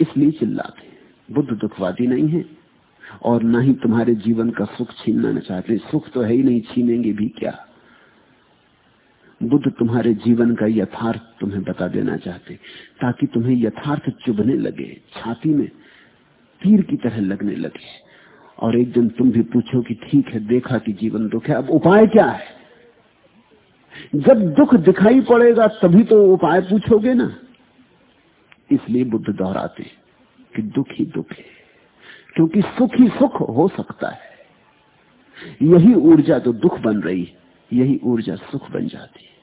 इसलिए चिल्लाते बुद्ध दुखवादी नहीं है और न ही तुम्हारे जीवन का सुख छीनना चाहते। सुख तो है ही नहीं, छीनेंगे भी क्या? बुद्ध तुम्हारे जीवन का यथार्थ तुम्हें बता देना चाहते, ताकि तुम्हें यथार्थ चुभने लगे, छाती में तीर की तरह लगने लगे। और एक दिन तुम भी पूछो कि ठीक है, देखा कि जीवन दुख है, अब उपाय क्या है? जब दुख दिखाई पड़ेगा, तभी तो उपाय पूछोगे ना। इसलिए बुद्ध दोहराते कि दुख ही दुख है, क्योंकि सुख ही सुख हो सकता है। यही ऊर्जा तो दुख बन रही यही ऊर्जा सुख बन जाती है।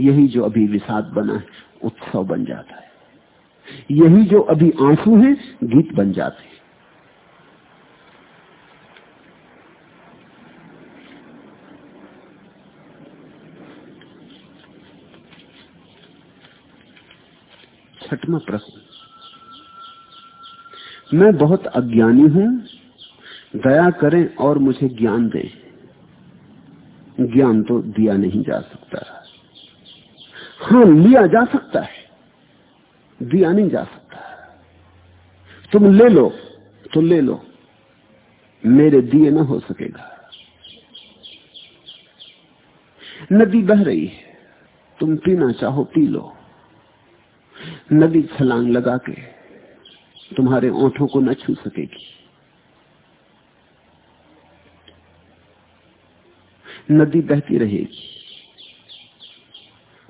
यही जो अभी विषाद बना है, उत्सव बन जाता है। यही जो अभी आँसू है, गीत बन जाते हैं। छठवा प्रश्न। मैं बहुत अज्ञानी हूँ, दया करें और मुझे ज्ञान दें। ज्ञान तो दिया नहीं जा सकता। हाँ लिया जा सकता है। दिया नहीं जा सकता। तुम ले लो तो ले लो। मेरे दिए ना हो सकेगा। नदी बह रही है। तुम पीना चाहो, पी लो। नदी छलांग लगा के तुम्हारे ओंठों को न छू सकेगी। नदी बहती रहेगी।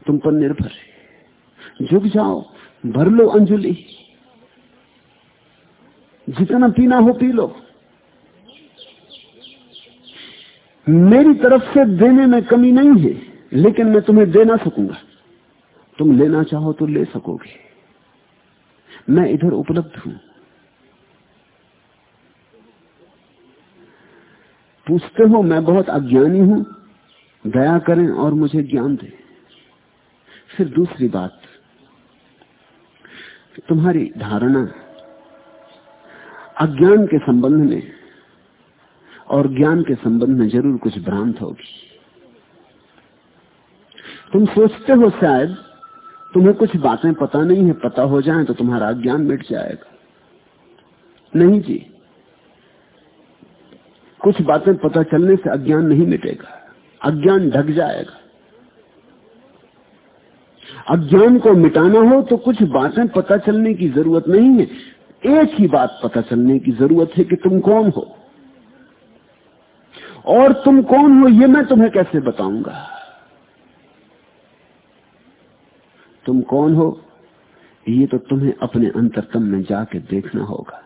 तुम पर निर्भर है। झुक जाओ, भर लो अंजुली। जितना पीना हो पी लो। मेरी तरफ़ से देने में कमी नहीं है, लेकिन मैं तुम्हें दे ना सकूँगा। तुम लेना चाहो तो ले सकोगे। मैं इधर उपलब्ध हूँ। पूछते हो, मैं बहुत अज्ञानी हूँ। दया करें और मुझे ज्ञान दें। फिर दूसरी बात, तुम्हारी धारणा अज्ञान के संबंध में और ज्ञान के संबंध में ज़रूर कुछ भ्रांत होगी। तुम सोचते हो शायद तुम्हें कुछ बातें पता नहीं है, पता हो जाए तो तुम्हारा अज्ञान मिट जाएगा। नहीं जी कुछ बातें पता चलने से अज्ञान नहीं मिटेगा। अज्ञान ढक जाएगा। अज्ञान को मिटाना हो तो कुछ बातें पता चलने की ज़रूरत नहीं है। एक ही बात पता चलने की ज़रूरत है कि तुम कौन हो। और तुम कौन हो यह मैं तुम्हें कैसे बताऊँगा? तुम कौन हो? ये तो तुम्हें अपने अंतरतम में जाके देखना होगा।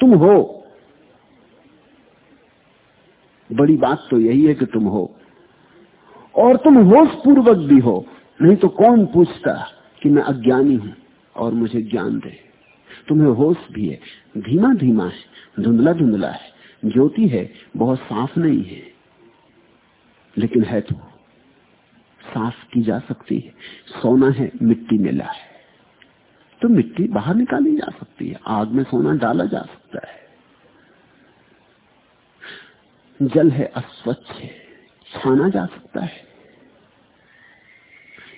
तुम हो। बड़ी बात तो यही है कि तुम हो। और तुम होश पूर्वक भी हो। नहीं तो कौन पूछता कि मैं अज्ञानी हूँ और मुझे ज्ञान दे? तुम्हें होश भी है। धीमा धीमा है। धुंधला धुंधला है। ज्योति है, बहुत साफ़ नहीं है। लेकिन है तो साफ़ की जा सकती है। सोना है, मिट्टी मिला है। तो मिट्टी बाहर निकाली जा सकती है। आग में सोना डाला जा सकता है। जल है अस्वच्छ है। छाना जा सकता है।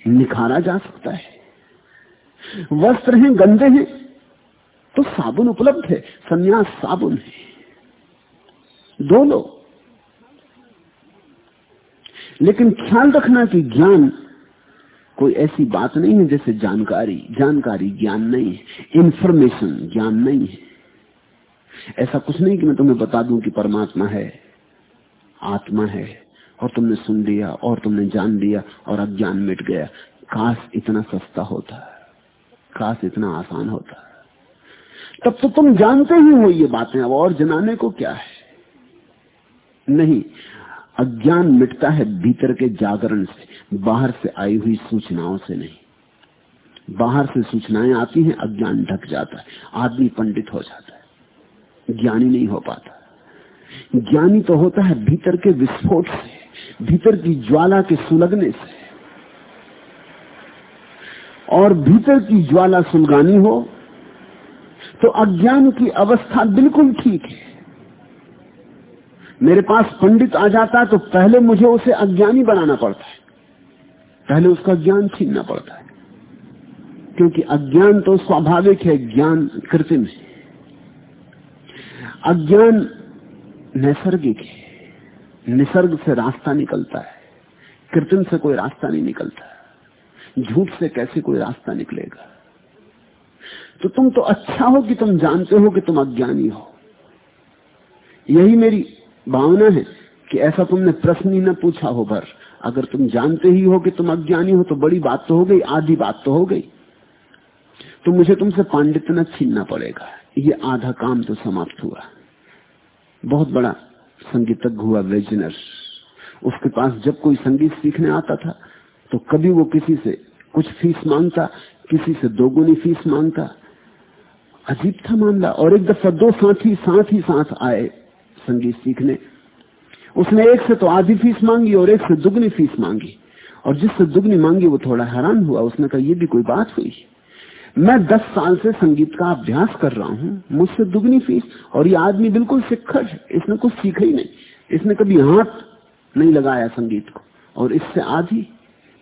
निखारा जा सकता है। वस्त्र हैं, गंदे हैं तो साबुन उपलब्ध है। संन्यास साबुन है। दो लो। लेकिन ख्याल रखना कि ज्ञान कोई ऐसी बात नहीं है जैसे जानकारी। जानकारी ज्ञान नहीं है। इंफॉर्मेशन ज्ञान नहीं है। ऐसा कुछ नहीं कि मैं तुम्हें बता दूँ कि परमात्मा है। आत्मा है और तुमने सुन लिया और तुमने जान लिया और अज्ञान मिट गया। काश इतना सस्ता होता, काश इतना आसान होता। तब तो तुम जानते ही हो ये बातें, अब और जनाने को क्या है? नहीं, अज्ञान मिटता है भीतर के जागरण से, बाहर से आई हुई सूचनाओं से नहीं। बाहर से सूचनाएँ आती हैं, अज्ञान ढक जाता है, आदमी पंडित हो जाता है, ज्ञानी नहीं हो पाता। ज्ञानी तो होता है भीतर के विस्फोट से, भीतर की ज्वाला के सुलगने से। और भीतर की ज्वाला सुलगानी हो तो अज्ञान की अवस्था बिल्कुल ठीक है। मेरे पास पंडित आ जाता है तो पहले मुझे उसे अज्ञानी बनाना पड़ता है। पहले उसका ज्ञान छीनना पड़ता है। क्योंकि अज्ञान तो स्वाभाविक है, ज्ञान कृत्रिम है। अज्ञान नैसर्गिक है। निसर्ग से रास्ता निकलता है। कृत्रिम से कोई रास्ता नहीं निकलता। झूठ से कैसे कोई रास्ता निकलेगा? तो तुम तो अच्छा हो कि तुम जानते हो कि तुम अज्ञानी हो। यही मेरी भावना है कि ऐसा तुमने प्रश्न ही न पूछा हो भर। अगर तुम जानते ही हो कि तुम अज्ञानी हो तो बड़ी बात तो हो गई, आधी बात तो हो गई। तो मुझे तुमसे पांडित्य न छीनना पड़ेगा। ये आधा काम तो समाप्त हुआ। बहुत बड़ा संगीतज्ञ हुआ वेजनर उसके पास जब कोई संगीत सीखने आता था तो कभी वो किसी से कुछ फ़ीस माँगता, किसी से दोगुनी फ़ीस माँगता। अजीब था मामला, और एक दफ़ा दो साथी, साथ ही साथ आए संगीत सीखने। उसने एक से तो आधी फ़ीस मांगी और एक से दुगनी फ़ीस मांगी। और जिससे दुगनी मांगी, वो थोड़ा हैरान हुआ। उसने कहा, ये भी कोई बात हुई? मैं दस साल से संगीत का अभ्यास कर रहा हूँ, मुझसे दुगनी फ़ीस, और ये आदमी बिल्कुल सिक्खर है, इसने कुछ सीखा ही नहीं। इसने कभी हाथ नहीं लगाया संगीत को, और इससे आधी,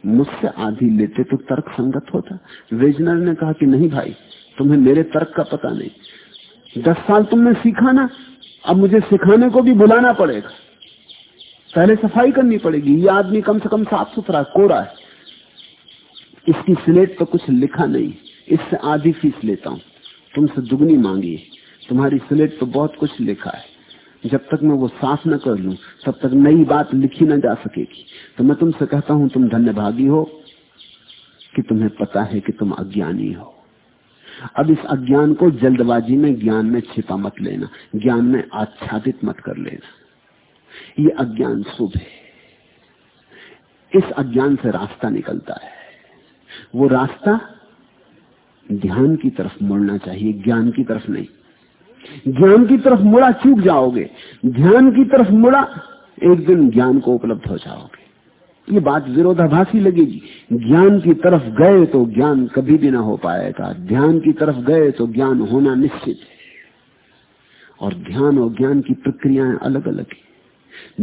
मुझसे आधी लेते तो तर्क संगत होता। वेजनर ने कहा कि नहीं भाई, तुम्हें मेरे तर्क का पता नहीं। दस साल तुमने सीखा ना, अब मुझे सिखाने को भी बुलाना पड़ेगा। पहले सफ़ाई करनी पड़ेगी, ये आदमी कम से कम साफ़ सुथरा, कोरा है। इसकी स्लेट पर कुछ लिखा नहीं। इससे आधी फ़ीस लेता हूँ। तुमसे दुगनी मांगी। तुम्हारी स्लेट पर बहुत कुछ लिखा है। जब तक मैं वो साफ़ न कर लू, तब तक नई बात लिखी न जा सकेगी। तो मैं तुमसे कहता हूँ, तुम धन्यभागी हो कि तुम्हें पता है कि तुम अज्ञानी हो। अब इस अज्ञान को जल्दबाजी में, ज्ञान में छिपा मत लेना। ज्ञान में आच्छादित मत कर लेना। ये अज्ञान शुभ है। इस अज्ञान से रास्ता निकलता है। वो रास्ता ध्यान की तरफ़ मुड़ना चाहिए, ज्ञान की तरफ़ नहीं। ज्ञान की तरफ़ मुड़ा, चूक जाओगे। ध्यान की तरफ़ मुड़ा, एक दिन ज्ञान को उपलब्ध हो जाओगे। ये बात विरोधाभासी लगेगी। ज्ञान की तरफ़ गए तो ज्ञान कभी भी ना हो पाएगा। ध्यान की तरफ़ गए तो ज्ञान होना निश्चित है। और ध्यान और ज्ञान की प्रक्रियाएँ अलग अलग है।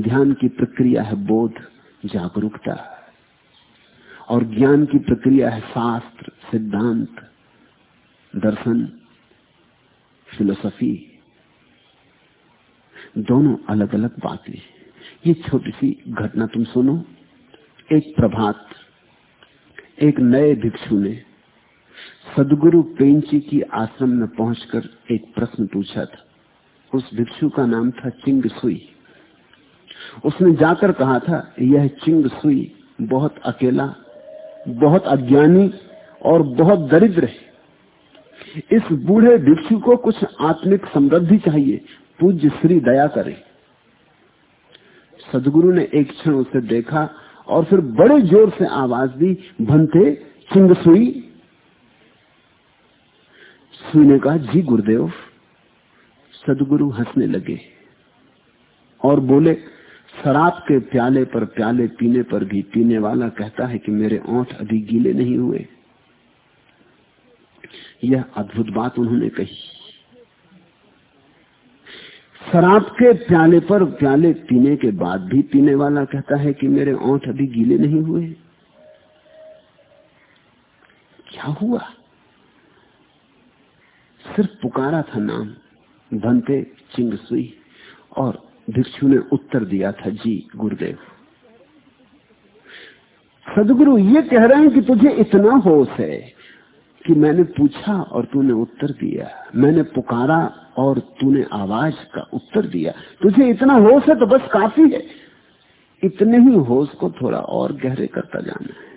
ध्यान की प्रक्रिया है बोध, जागरूकता। और ज्ञान की प्रक्रिया है शास्त्र, सिद्धांत। दर्शन, फिलोसफी, दोनों अलग अलग बातें ये छोटी सी घटना तुम सुनो, एक प्रभात, एक नए भिक्षु ने सदगुरु पेंची की आश्रम में पहुंचकर एक प्रश्न पूछा था। उस भिक्षु का नाम था चिंग सुई उसने जाकर कहा था, यह चिंग सुई बहुत अकेला, बहुत अज्ञानी और बहुत दरिद्र है। इस बूढ़े भिक्षु को कुछ आत्मिक समृद्धि चाहिए। पूज्य श्री दया करे। सदगुरु ने एक क्षण उसे देखा और फिर बड़े ज़ोर से आवाज़ दी भनते चिंग सुई सुई ने कहा, जी गुरुदेव। सदगुरु हंसने लगे और बोले, शराब के प्याले पर प्याले पीने पर भी पीने वाला कहता है कि मेरे ओंठ अभी गीले नहीं हुए। यह अद्भुत बात उन्होंने कही। शराब के प्याले पर प्याले पीने के बाद भी पीने वाला कहता है कि मेरे ओंठ अभी गीले नहीं हुए। क्या हुआ? सिर्फ़ पुकारा था नाम भंते चिंग सुई और भिक्षु ने उत्तर दिया था, जी, गुरुदेव। सदगुरु ये कह रहे हैं कि तुझे इतना होश है कि मैंने पूछा और तूने उत्तर दिया। मैंने पुकारा और तूने आवाज़ का उत्तर दिया। तुझे इतना होश है तो बस काफ़ी है। इतने ही होश को थोड़ा और गहरे करता जाना है।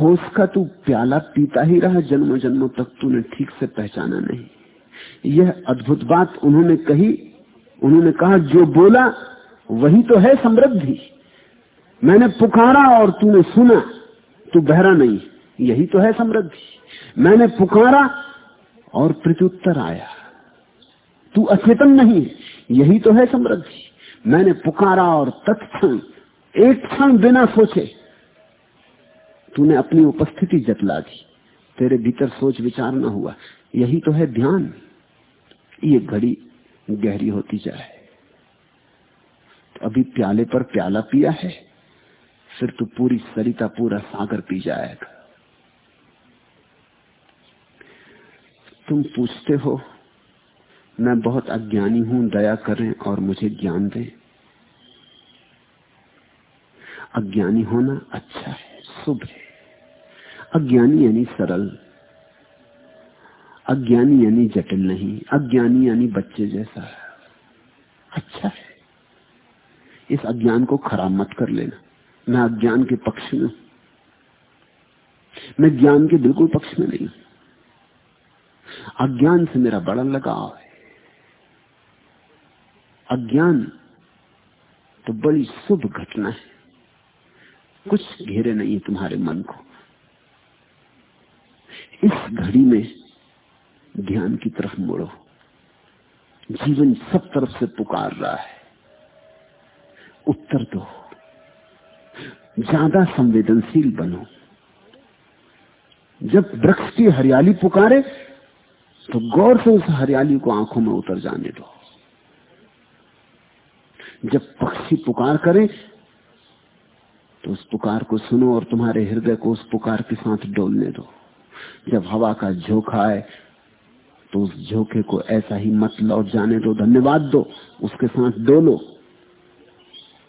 होश का तू प्याला पीता ही रहा जन्म जन्मों तक तूने ठीक से पहचाना नहीं। यह अद्भुत बात उन्होंने कही। उन्होंने कहा, जो बोला, वही तो है समृद्धि। मैंने पुकारा और तूने सुना। तू बहरा नहीं यही तो है समृद्धि। मैंने पुकारा और प्रत्युत्तर आया। तू अचेतन नहीं, यही तो है समृद्धि। मैंने पुकारा और तत्क्षण, एक क्षण बिना सोचे, तूने अपनी उपस्थिति जतला दी तेरे भीतर सोच विचार न हुआ। यही तो है ध्यान। ये घड़ी गहरी होती जाए। तो अभी प्याले पर प्याला पिया है, फिर तो पूरी सरिता पूरा सागर पी जाएगा। तुम पूछते हो, मैं बहुत अज्ञानी हूँ, दया करें और मुझे ज्ञान दें। अज्ञानी होना अच्छा है, शुभ है। अज्ञानी यानी सरल। अज्ञानी यानी जटिल नहीं, अज्ञानी यानी बच्चे जैसा। है अच्छा है। इस अज्ञान को खराब मत कर लेना। मैं अज्ञान के पक्ष में मैं ज्ञान के बिल्कुल पक्ष में नहीं अज्ञान से मेरा बड़ा लगाव है। अज्ञान तो बड़ी शुभ घटना है। कुछ घेरे नहीं तुम्हारे मन को। इस घड़ी में ध्यान की तरफ़ मुड़ो। जीवन सब तरफ़ से पुकार रहा है। उत्तर दो। ज़्यादा संवेदनशील बनो। जब वृक्ष की हरियाली पुकारे तो गौर से उस हरियाली को आँखों में उतर जाने दो। जब पक्षी पुकार करे तो उस पुकार को सुनो और तुम्हारे हृदय को उस पुकार के साथ डोलने दो। जब हवा का झोंका आए तो उस झोंके को ऐसा ही मत लौट जाने दो, धन्यवाद दो, उसके साथ डोलो।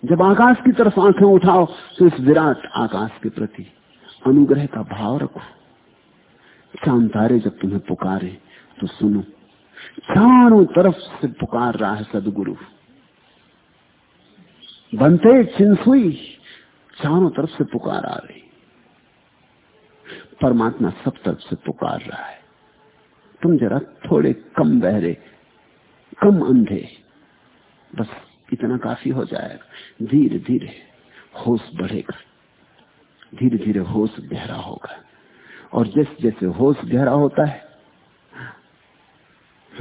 जब आकाश की तरफ़ आँखें उठाओ तो इस विराट आकाश के प्रति अनुग्रह का भाव रखो। चाँद तारे जब तुम्हें पुकारे तो सुनो, चारों तरफ़ से पुकार रहा है सदगुरु। बनते चिंसुई चारों तरफ़ से पुकार आ रही। परमात्मा सब तरफ़ से पुकार रहा है। तुम जरा थोड़े कम बहरे, कम अंधे, बस इतना काफ़ी हो जाएगा। धीरे धीरे होश बढ़ेगा। धीरे धीरे होश गहरा होगा। और जैसे जैसे होश गहरा होता है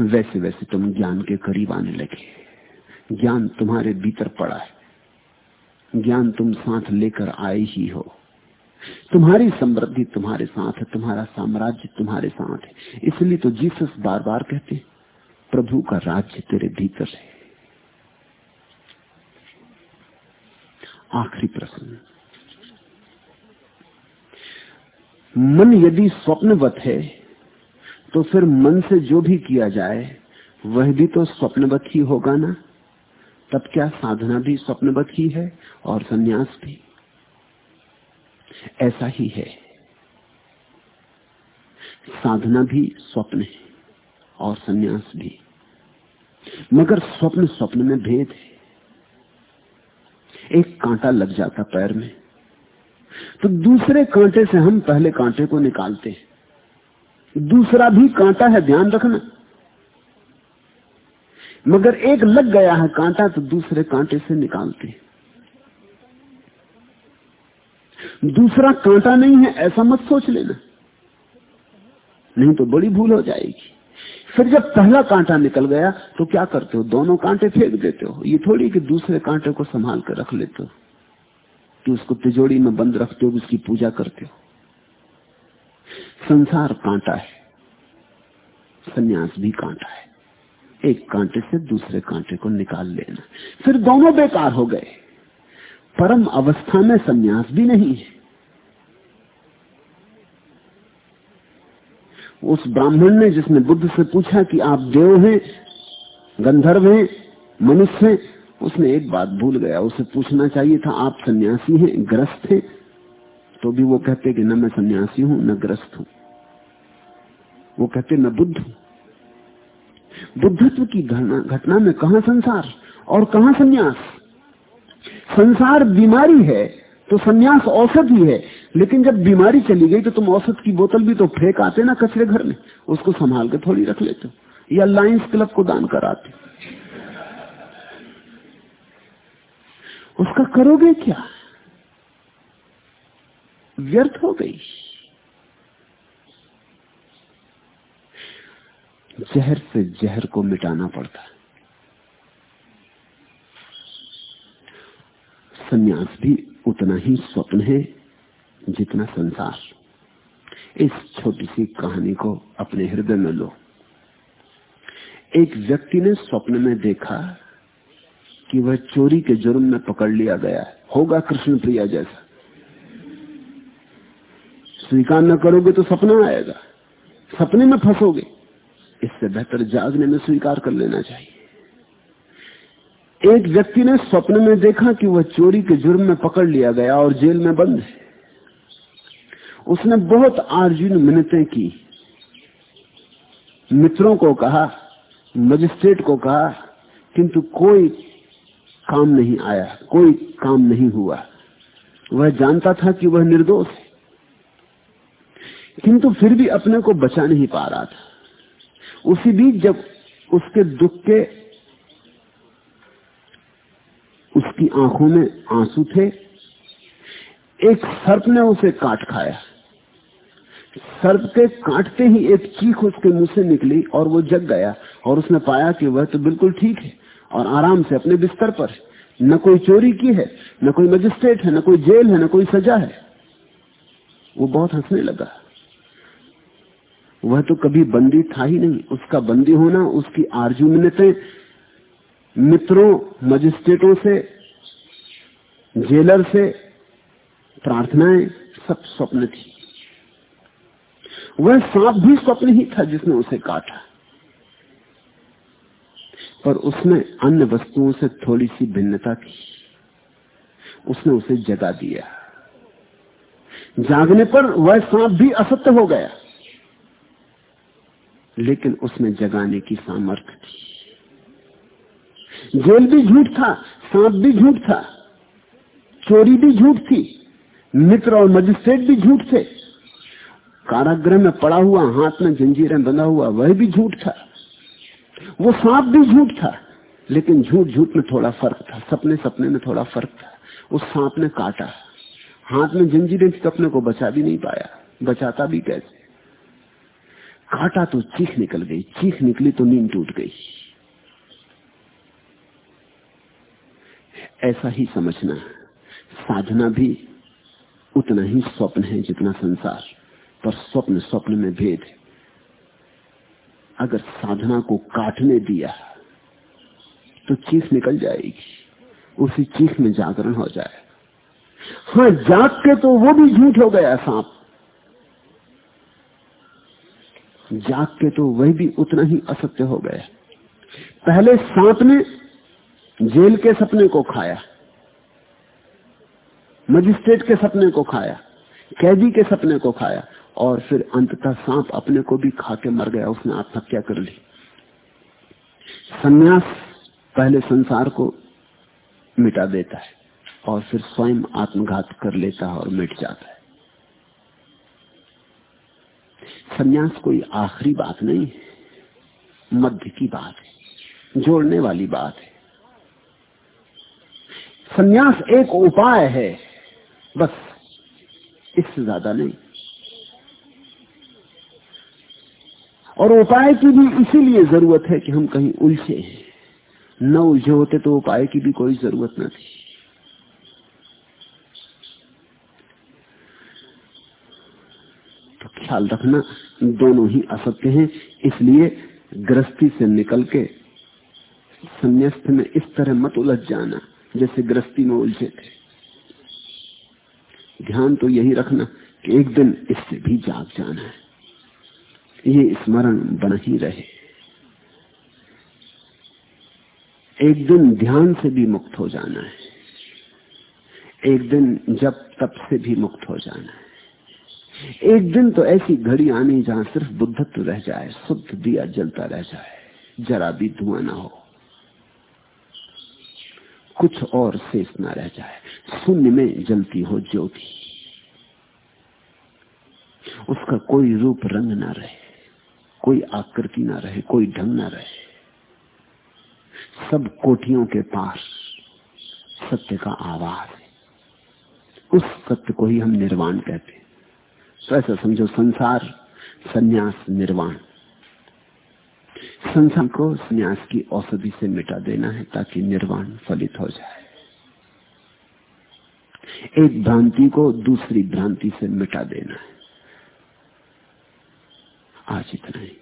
वैसे वैसे तुम ज्ञान के करीब आने लगे। ज्ञान तुम्हारे भीतर पड़ा है। ज्ञान तुम साथ लेकर आए ही हो। तुम्हारी समृद्धि तुम्हारे साथ है, तुम्हारा साम्राज्य तुम्हारे साथ है। इसलिए तो जीसस बार बार कहते प्रभु का राज्य तेरे भीतर है। आखिरी प्रश्न। मन यदि स्वप्नवत है तो फिर मन से जो भी किया जाए, वह भी तो स्वप्नवत ही होगा ना? तब क्या साधना भी स्वप्नवत ही है और सन्यास भी? ऐसा ही है। साधना भी स्वप्न है और सन्यास भी। मगर स्वप्न स्वप्न में भेद है। एक कांटा लग जाता पैर में। तो दूसरे कांटे से हम पहले कांटे को निकालते हैं। दूसरा भी कांटा है, ध्यान रखना। मगर एक लग गया है कांटा तो दूसरे कांटे से निकालते दूसरा कांटा नहीं है, ऐसा मत सोच लेना। नहीं तो बड़ी भूल हो जाएगी। फिर जब पहला कांटा निकल गया तो क्या करते हो? दोनों कांटे फेंक देते हो। ये थोड़ी कि दूसरे कांटे को संभाल कर रख लेते हो। कि उसको तिजोड़ी में बंद रखते हो, उसकी पूजा करते हो। संसार कांटा है। सन्यास भी कांटा है। एक कांटे से दूसरे कांटे को निकाल लेना। फिर दोनों बेकार हो गए। परम अवस्था में सन्यास भी नहीं है। उस ब्राह्मण ने जिसने बुद्ध से पूछा कि आप देव हैं, गंधर्व हैं, मनुष्य हैं, उसने एक बात भूल गया। उसे पूछना चाहिए था, आप सन्यासी हैं, ग्रस्त हैं तो भी वो कहते कि न मैं सन्यासी हूँ, न ग्रस्त हूँ। वो कहते, मैं बुद्ध हूँ। बुद्धत्व की घटना में कहा संसार और कहा सन्यास? संसार बीमारी है तो सन्यास औसत ही है, लेकिन जब बीमारी चली गई तो तुम औसत की बोतल भी तो फेंक आते ना कचरे घर में। उसको संभाल के थोड़ी रख लेते या लाइंस क्लब को दान कराते उसका करोगे क्या? व्यर्थ हो गई। जहर से जहर को मिटाना पड़ता है। संन्यास भी उतना ही स्वप्न है जितना संसार। इस छोटी सी कहानी को अपने हृदय में लो। एक व्यक्ति ने स्वप्न में देखा कि वह चोरी के जुर्म में पकड़ लिया गया होगा कृष्ण प्रिया जैसा। स्वीकार न करोगे तो सपना आएगा। सपने में फंसोगे। इससे बेहतर जागने में स्वीकार कर लेना चाहिए। एक व्यक्ति ने स्वप्न में देखा कि वह चोरी के जुर्म में पकड़ लिया गया और जेल में बंद है। उसने बहुत आर्जुन मिन्नतें की। मित्रों को कहा, मजिस्ट्रेट को कहा, किंतु कोई काम नहीं आया, कोई काम नहीं हुआ। वह जानता था कि वह निर्दोष है। किंतु फिर भी अपने को बचा नहीं पा रहा था। उसी बीच जब उसके दुख के उसकी आँखों में आँसू थे, एक सर्प ने उसे काट खाया। सर्प के काटते ही एक चीख उसके मुँह से निकली और वो जग गया और उसने पाया कि वह तो बिल्कुल ठीक है और आराम से अपने बिस्तर पर न कोई चोरी की है, न कोई मजिस्ट्रेट है, न कोई जेल है, न कोई सजा है। वो बहुत हंसने लगा। वह तो कभी बंदी था ही नहीं। उसका बंदी होना, उसकी आरज़ू मिन्नतें मित्रों, मजिस्ट्रेटों से, जेलर से, प्रार्थनाएँ, सब स्वप्न थी। वह सांप भी स्वप्न ही था जिसने उसे काटा। पर उसमें अन्य वस्तुओं से थोड़ी सी भिन्नता थी। उसने उसे जगा दिया। जागने पर वह सांप भी असत्य हो गया। लेकिन उसमें जगाने की सामर्थ्य थी। जेल भी झूठ था, सांप भी झूठ था, चोरी भी झूठ थी, मित्र और मजिस्ट्रेट भी झूठ थे। कारागृह में पड़ा हुआ हाथ में जंजीरें बंधा हुआ, वह भी झूठ था। वो सांप भी झूठ था, लेकिन झूठ झूठ में थोड़ा फ़र्क था सपने सपने में थोड़ा फ़र्क था। उस सांप ने काटा, हाथ में जंजीरें थी तो अपने को बचा भी नहीं पाया, बचाता भी कैसे? काटा तो चीख निकल गई, चीख निकली तो नींद टूट गई। ऐसा ही समझना, साधना भी उतना ही स्वप्न है जितना संसार, पर स्वप्न स्वप्न में भेद अगर साधना को काटने दिया तो चीख निकल जाएगी, उसी चीख में जागरण हो जाए। हाँ जाग के तो वो भी झूठ हो गया सांप। जाग के तो वह भी उतना ही असत्य हो गया पहले सांप ने जेल के सपने को खाया, मजिस्ट्रेट के सपने को खाया, कैदी के सपने को खाया, और फिर अंततः सांप अपने को भी खा के मर गया, उसने आत्महत्या कर ली। सन्यास पहले संसार को मिटा देता है, और फिर स्वयं आत्मघात कर लेता है और मिट जाता है। सन्यास कोई आखिरी बात नहीं है। मध्य की बात है। जोड़ने वाली बात है। सन्यास एक उपाय है। बस इससे ज़्यादा नहीं। और उपाय की भी इसीलिए ज़रूरत है कि हम कहीं उलझे हैं। न उलझे होते तो उपाय की भी कोई ज़रूरत न थी तो ख्याल रखना दोनों ही असत्य हैं, इसलिए गृहस्थी से निकल के संन्यास्त में इस तरह मत उलझ जाना, जैसे गृहस्थी में उलझे थे। ध्यान तो यही रखना कि एक दिन इससे भी जाग जाना है। ये स्मरण बन ही रहे। एक दिन ध्यान से भी मुक्त हो जाना है। एक दिन जब तप से भी मुक्त हो जाना है। एक दिन तो ऐसी घड़ी आनी जहाँ सिर्फ़ बुद्धत्व रह जाए, शुद्ध दिया जलता रह जाए। जरा भी धुआँ ना हो। कुछ और शेष ना रह जाए। शून्य में जलती हो ज्योति। उसका कोई रूप रंग ना रहे, कोई आकृति ना रहे, कोई ढंग ना रहे। सब कोठियों के पास सत्य का आवाज़ है। उस सत्य को ही हम निर्वाण कहते तो ऐसा समझो संसार संन्यास, निर्वाण। संसार को संन्यास की औषधि से मिटा देना है ताकि निर्वाण फलित हो जाए। एक भ्रांति को दूसरी भ्रांति से मिटा देना है। आज इतना ही।